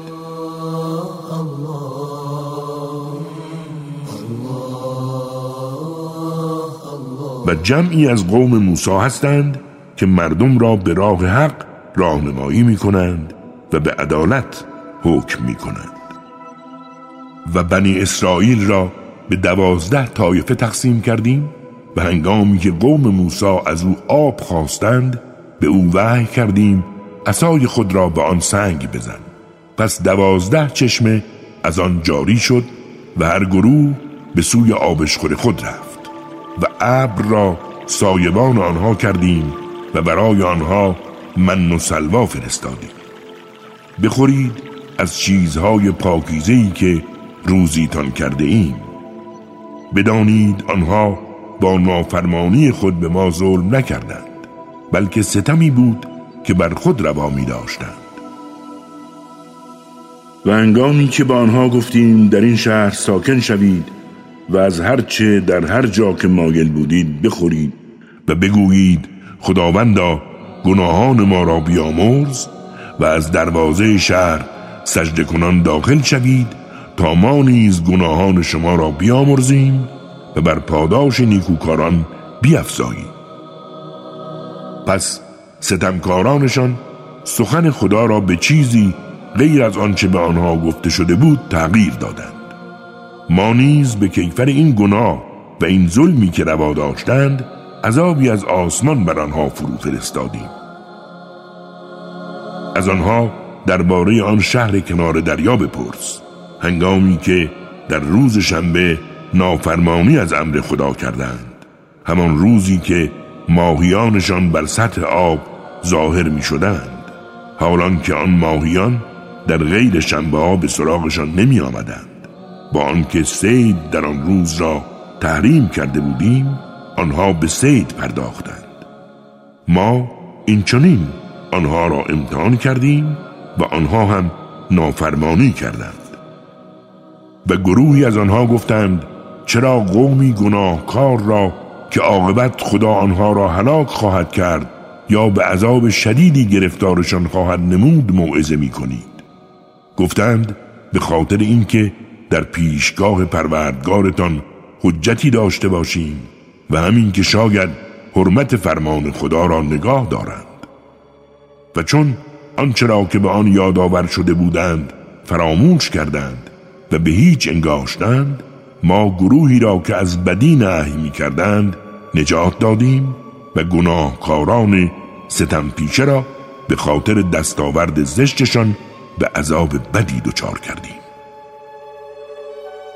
جمعی از قوم موسی هستند که مردم را به راه حق راهنمایی می کنند و به عدالت حکم می کنند و بنی اسرائیل را به دوازده طایفه تقسیم کردیم و هنگامی که قوم موسی از او آب خواستند به او وحی کردیم عصای خود را به آن سنگ بزن. پس دوازده چشمه از آن جاری شد و هر گروه به سوی آبشخور خود رفت. و ابر را سایبان آنها کردیم و برای آنها من و سلوا فرستادیم. بخورید از چیزهای پاکیزهی که روزیتان کرده ایم بدانید آنها با نافرمانی خود به ما ظلم نکردند بلکه ستمی بود که بر خود روا می داشتند و انگامی که با آنها گفتیم در این شهر ساکن شوید و از هر چه در هر جا که مایل بودید بخورید و بگویید خداوندا گناهان ما را بیامرز و از دروازه شهر سجده کنان داخل شوید تا ما نیز گناهان شما را بیامرزیم و بر پاداش نیکوکاران بیافزاییم پس ستمکارانشان سخن خدا را به چیزی غیر از آنچه به آنها گفته شده بود تغییر دادند. ما نیز به کیفر این گناه و این ظلمی که روا داشتند عذابی از آسمان بر آنها فرو فرستادیم از آنها درباره آن شهر کنار دریا بپرس. هنگامی که در روز شنبه نافرمانی از امر خدا کردند. همان روزی که ماهیانشان بر سطح آب ظاهر می شدند حالان که آن ماهیان در غیر شنبه ها به سراغشان نمی آمدند با آنکه سید در آن روز را تحریم کرده بودیم آنها به سید پرداختند. ما این چنین آنها را امتحان کردیم و آنها هم نافرمانی کردند. و گروهی از آنها گفتند چرا قومی گناهکار را که عاقبت خدا آنها را هلاک خواهد کرد یا به عذاب شدیدی گرفتارشان خواهد نمود موعظه می کنید گفتند به خاطر اینکه در پیشگاه پروردگارتان حجتی داشته باشیم و همین که شاید حرمت فرمان خدا را نگاه دارند. و چون آنچه را که به آن یادآور شده بودند فراموش کردند و به هیچ انگاشتند ما گروهی را که از بدی نهی می کردند نجات دادیم و گناهکاران ستم پیشه را به خاطر دستاورد زشتشان به عذاب بدی دچار کردیم.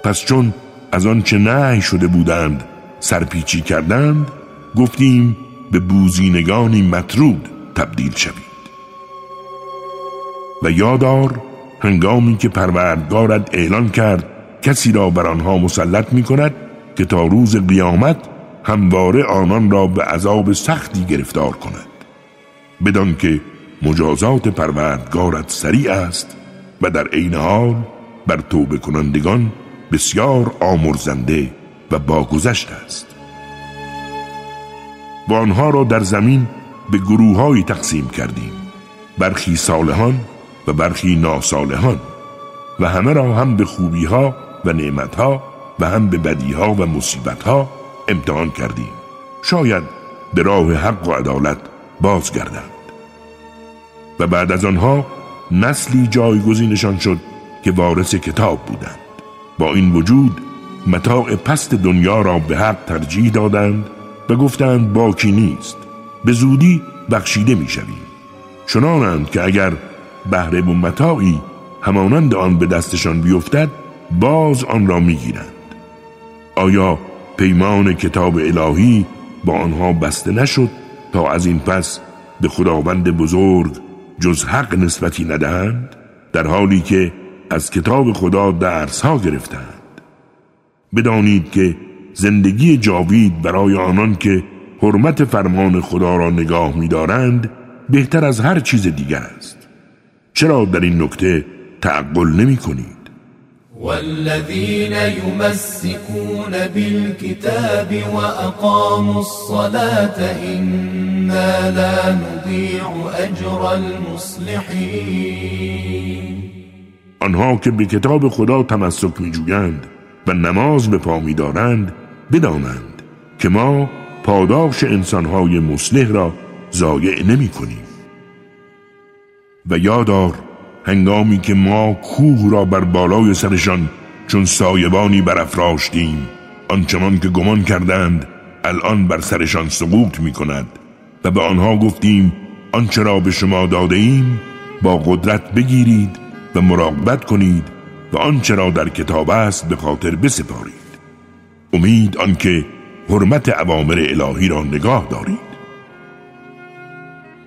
پس چون از آنچه نهی شده بودند سرپیچی کردند گفتیم به بوزینگانی مطرود تبدیل شوید. و یادار هنگامی که پروردگارت اعلان کرد کسی را بر آنها مسلط می کند که تا روز قیامت همواره آنان را به عذاب سختی گرفتار کند. بدان که مجازات پروردگارت سریع است و در عین حال بر توبه کنندگان بسیار آمرزنده و باگذشت است. و آنها را در زمین به گروههایی تقسیم کردیم برخی صالحان و برخی ناصالحان و همه را هم به خوبی ها و نعمت ها و هم به بدی ها و مصیبت ها امتحان کردیم. شاید به راه حق و عدالت بازگردند. و بعد از آنها نسلی جایگزینشان شد که وارث کتاب بودند. با این وجود متاع پست دنیا را به حق ترجیح دادند و گفتند باکی نیست به زودی بخشیده می شویم چنانند که اگر بهره و متاعی همانند آن به دستشان بیفتد باز آن را می‌گیرند. آیا پیمان کتاب الهی با آنها بسته نشد تا از این پس به خداوند بزرگ جز حق نسبتی ندهند؟ در حالی که از کتاب خدا درس ها گرفتند. بدانید که زندگی جاوید برای آنان که حرمت فرمان خدا را نگاه می‌دارند بهتر از هر چیز دیگر است. چرا در این نکته تعقل نمی کنید والذین یمسکون بالکتاب و الصلاة إنا لا نضيع اجر المصلحین. آنها که به کتاب خدا تمسک می جویند و نماز به پا می دارند بدانند که ما پاداش انسانهای مصلح را ضایع نمی کنیم و یادار هنگامی که ما کوه را بر بالای سرشان چون سایبانی برافراشتیم آنچنان که گمان کردند الان بر سرشان سقوط می کند و به آنها گفتیم آنچه را به شما داده ایم با قدرت بگیرید و مراقبت کنید و آنچه را در کتاب است به خاطر بسپارید. امید آنکه حرمت عوامر الهی را نگاه دارید.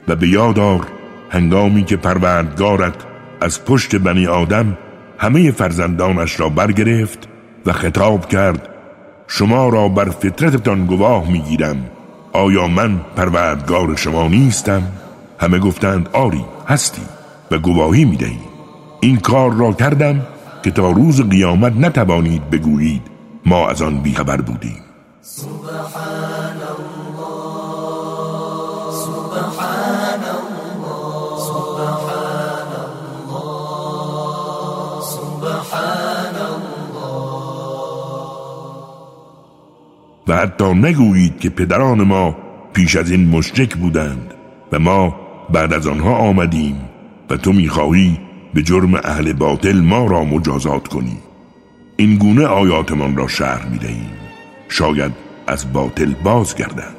و به یادار هنگامی که پروردگارت از پشت بنی آدم همه فرزندانش را برگرفت و خطاب کرد شما را بر فطرتتان گواه می‌گیرم. آیا من پروردگار شما نیستم؟ همه گفتند آری هستی و گواهی می‌دهی. این کار را کردم که تا روز قیامت نتوانید بگویید ما از آن بیخبر بودیم. سبحان و حتی نگویید که پدران ما پیش از این مشرک بودند و ما بعد از آنها آمدیم و تو می‌خواهی به جرم اهل باطل ما را مجازات کنی. این گونه آیاتمان را شهر می‌دهیم شاید از باطل بازگردند.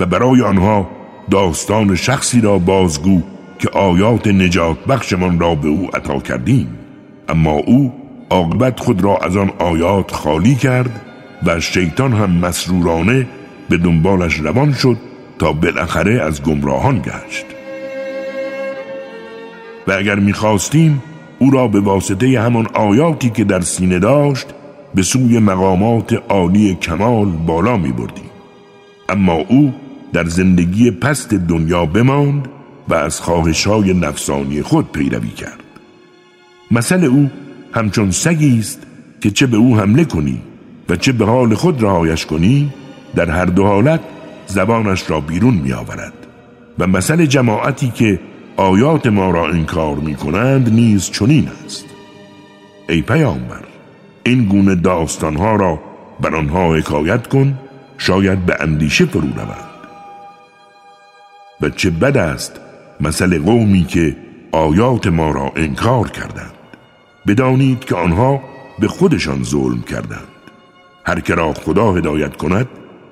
و برای آنها داستان شخصی را بازگو که آیات نجات بخشمان را به او عطا کردیم. اما او عاقبت خود را از آن آیات خالی کرد و شیطان هم مسرورانه به دنبالش روان شد تا بالاخره از گمراهان گشت. و اگر می‌خواستیم او را به واسطه همان آیاتی که در سینه داشت به سوی مقامات عالی کمال بالا می بردیم. اما او در زندگی پست دنیا بماند و از خواهشهای نفسانی خود پیروی کرد مثل او همچون سگی است که چه به او حمله کنی و چه به حال خود رهایش کنی در هر دو حالت زبانش را بیرون می آورد و مثل جماعتی که آیات ما را انکار می کنند نیز چنین است. ای پیامبر این گونه داستانها را بر آنها حکایت کن شاید به اندیشه فرو روند. و چه بد است مثل قومی که آیات ما را انکار کردند. بدانید که آنها به خودشان ظلم کردند. هر که را خدا هدایت کند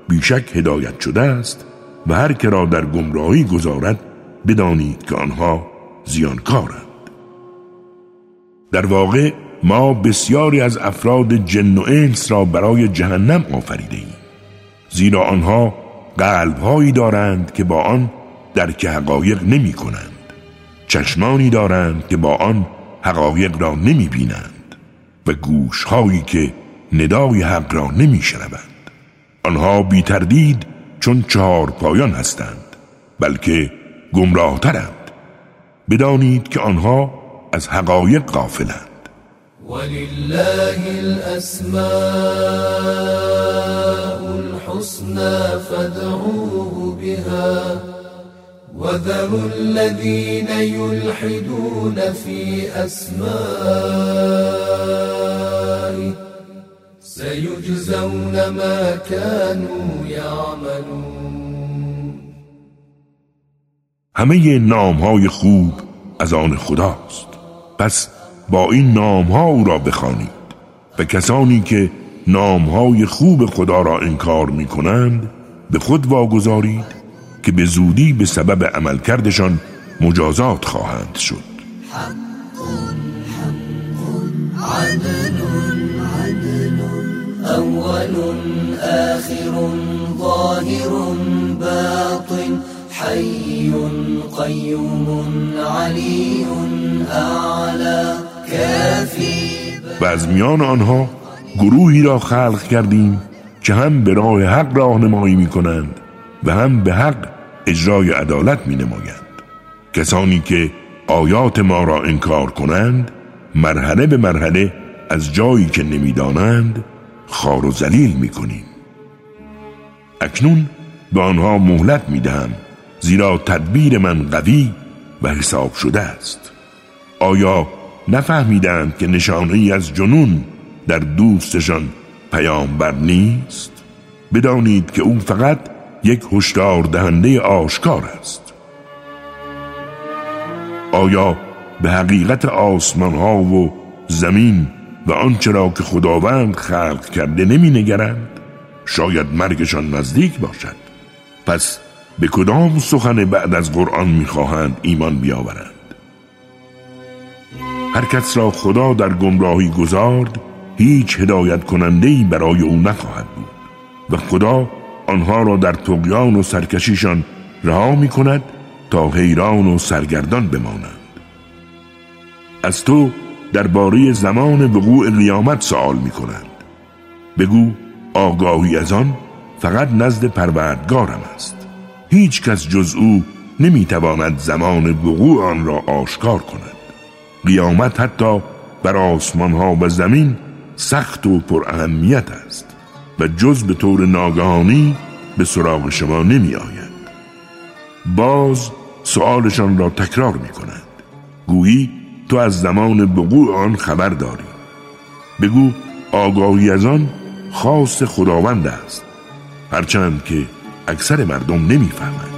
بیشک هدایت شده است و هر که را در گمراهی گذارد بدانید که آنها زیانکارند. در واقع ما بسیاری از افراد جن و انس را برای جهنم آفریده ایم زیرا آنها قلبهایی دارند که با آن درک حقایق نمی کنند چشمانی دارند که با آن حقایق را نمی بینند و گوشهایی که ندای حق را نمی شنوند آنها بی تردید چون چهار پایان هستند بلکه گمراهترند. بدانید که آنها از حقایق غافلند. ولله الأسماء الحسنى فادعوه بها وذروا الذين يلحدون في أسمائه سيجزون ما كانوا يعملون. همه نام های خوب از آن خداست پس با این نام ها او را بخوانید و کسانی که نام های خوب خدا را انکار می کنند به خود واگذارید که به زودی به سبب عملکردشان مجازات خواهند شد حي قيوم علي اعلى و از میان آنها گروهی را خلق کردیم که هم به راه حق راهنمایی می کنند و هم به حق اجرای عدالت می نمایند کسانی که آیات ما را انکار کنند مرحله به مرحله از جایی که نمی‌دانند خار و زلیل می کنیم اکنون به آنها مهلت می دهم زیرا تدبیر من قوی و حساب شده است. آیا نفهمیدند که نشانه از جنون در دوستشان پیامبر نیست؟ بدانید که او فقط یک هشدار دهنده آشکار است. آیا به حقیقت آسمان ها و زمین و آنچه را که خداوند خلق کرده نمی نگرند؟ شاید مرگشان نزدیک باشد. پس به کدام سخن بعد از قرآن می‌خواهند ایمان بیاورند؟ هر کس را خدا در گمراهی گذارد هیچ هدایت کننده برای او نخواهد بود و خدا آنها را در تقیان و سرکشیشان رها می کند تا حیران و سرگردان بمانند. از تو درباره زمان وقوع قیامت سوال می کنند بگو آگاهی از آن فقط نزد پروردگارم است. هیچ کس جز او نمی‌تواند زمان وقوع آن را آشکار کند. قیامت حتی بر آسمان ها و زمین سخت و پر اهمیت است و جز به طور ناگهانی به سراغ شما نمی آید باز سؤالشان را تکرار می کند گویی تو از زمان وقوع آن خبر داری. بگو آگاهی از آن خاص خداوند است. هرچند که اکثر مردم نمی‌فهمند.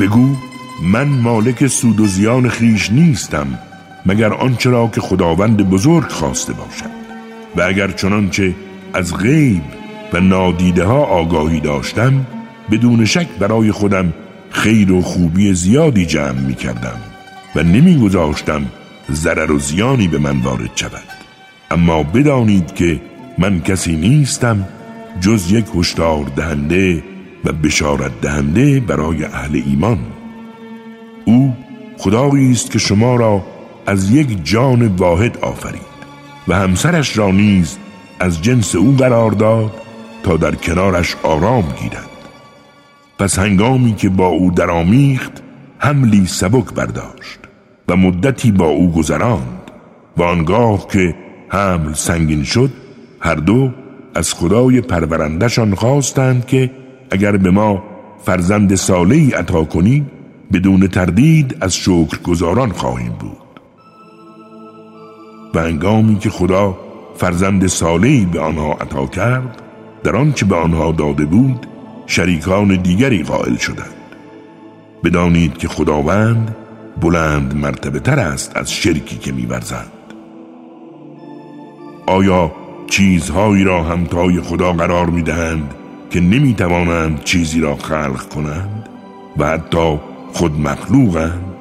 بگو من مالک سود و زیان خیش نیستم مگر آنچه را که خداوند بزرگ خواسته باشد. و اگر چنانچه از غیب و نادیده ها آگاهی داشتم بدون شک برای خودم خیر و خوبی زیادی جمع می کردم و نمی گذاشتم ضرر و زیانی به من وارد شود. اما بدانید که من کسی نیستم جز یک هشدار دهنده و بشارت دهنده برای اهل ایمان. او خدایی است که شما را از یک جان واحد آفرید و همسرش را نیز از جنس او قرار داد تا در کنارش آرام گیرد. پس هنگامی که با او درآمیخت حملی سبک برداشت و مدتی با او گذراند و آنگاه که حمل سنگین شد هر دو از خدای پرورندشان خواستند که اگر به ما فرزند سالی عطا کنی بدون تردید از شکر گذاران خواهیم بود. و انگامی که خدا فرزند سالی به آنها عطا کرد در آنچه به آنها داده بود شریکان دیگری قائل شدند. بدانید که خداوند بلند مرتبه تر است از شرکی که میورزند آیا چیزهایی را همتای خدا قرار می‌دهند که نمی‌توانند چیزی را خلق کنند و حتی خود مخلوقند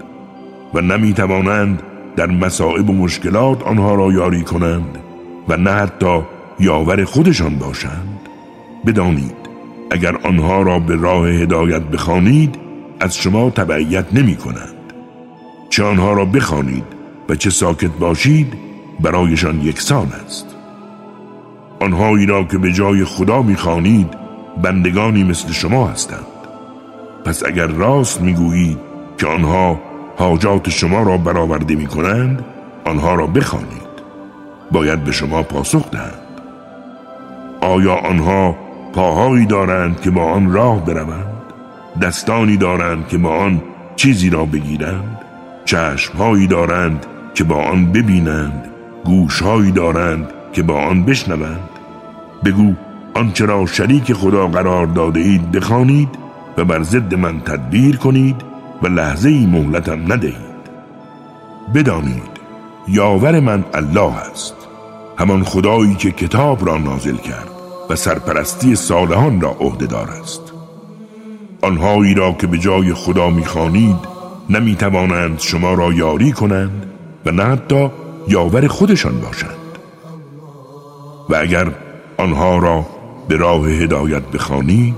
و نمی‌توانند در مصائب و مشکلات آنها را یاری کنند و نه حتی یاور خودشان باشند. بدانید اگر آنها را به راه هدایت بخوانید از شما تبعیت نمی کنند چه آنها را بخوانید و چه ساکت باشید برایشان یکسان است. آنهایی را که به جای خدا می‌خوانید بندگانی مثل شما هستند. پس اگر راست می‌گویید که آنها حاجات شما را برآورده می کنند آنها را بخوانید. باید به شما پاسخ دهند. آیا آنها پاهایی دارند که با آن راه بروند؟ دستانی دارند که با آن چیزی را بگیرند؟ چشمهایی دارند که با آن ببینند؟ گوشهایی دارند که با آن بشنوند. بگو آنچه را شریک خدا قرار داده اید بخوانید و بر ضد من تدبیر کنید و لحظه ای مهلتم ندهید. بدانید یاور من الله است. همان خدایی که کتاب را نازل کرد و سرپرستی صالحان را عهدهدار است. آنهایی را که به جای خدا می‌خوانید نمی‌توانند شما را یاری کنند و نه حتی یاور خودشان باشند. و اگر آنها را به راه هدایت بخوانید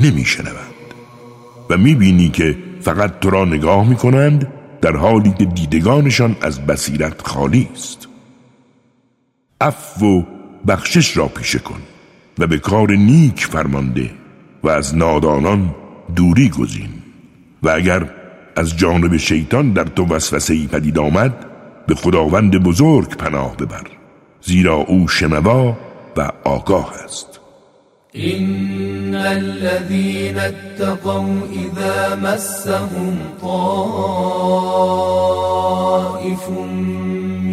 نمیشنوند. و می‌بینی که فقط تو را نگاه می‌کنند در حالی که دیدگانشان از بصیرت خالی است. عفو و بخشش را پیشه کن و به کار نیک فرمانده و از نادانان دوری گزین. و اگر از جانب شیطان در تو وسوسه ای پدید آمد به خداوند بزرگ پناه ببر. زیرا او شنوا و آگاه است. إن الذين اتقوا إذا مسهم طائف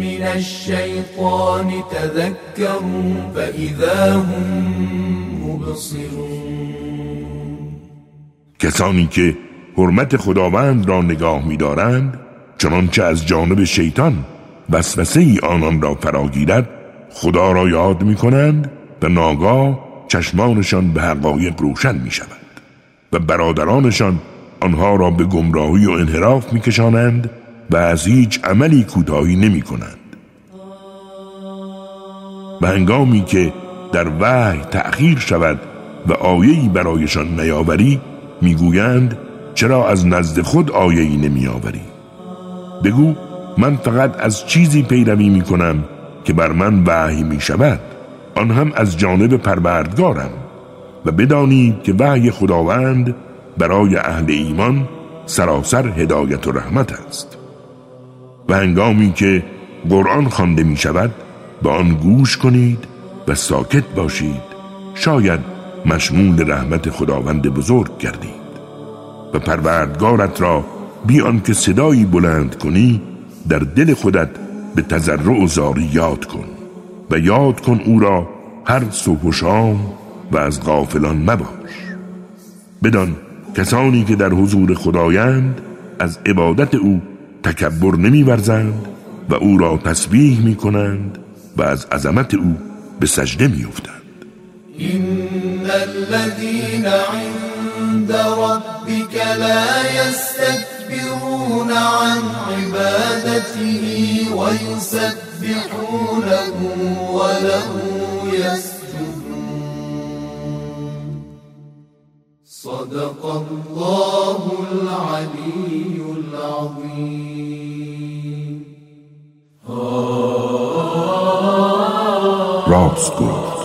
من الشيطان تذكروا فإذا هم مبصرون. کسانی که حرمت خداوند را نگاه می‌دارند چنانچه از جانب شیطان وسوسه ای آنان را فراگیرد خدا را یاد می کنند و ناگاه چشمانشان به حقایق روشن می شود و برادرانشان آنها را به گمراهی و انحراف می کشانند و از هیچ عملی کوتاهی نمی کنند و هنگامی که در وحی تأخیر شود و آیهی برایشان نیاوری می‌گویند چرا از نزد خود آیهی نمیآوری؟ بگو من فقط از چیزی پیروی می کنم که بر من وحی می شود آن هم از جانب پروردگارم و بدانید که وحی خداوند برای اهل ایمان سراسر هدایت و رحمت است. و هنگامی که قرآن خوانده می شود به آن گوش کنید و ساکت باشید شاید مشمول رحمت خداوند بزرگ گردید. و پروردگارت را بیان که صدایی بلند کنی در دل خودت به تضرع و زاری یاد کن و یاد کن او را هر صبح و شام و از غافلان مباش. بدان کسانی که در حضور خدایند از عبادت او تکبر نمیورزند و او را تسبیح می کنند و از عظمت او به سجده می افتند این عند ربك لا يستكبرون عن عبادته. ويسبحونه وله يسجدون. صدق الله العلي العظيم. راست گفت.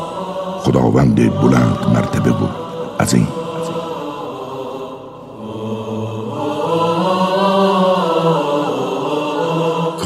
خداوند بلند مرتبه بود. عظیم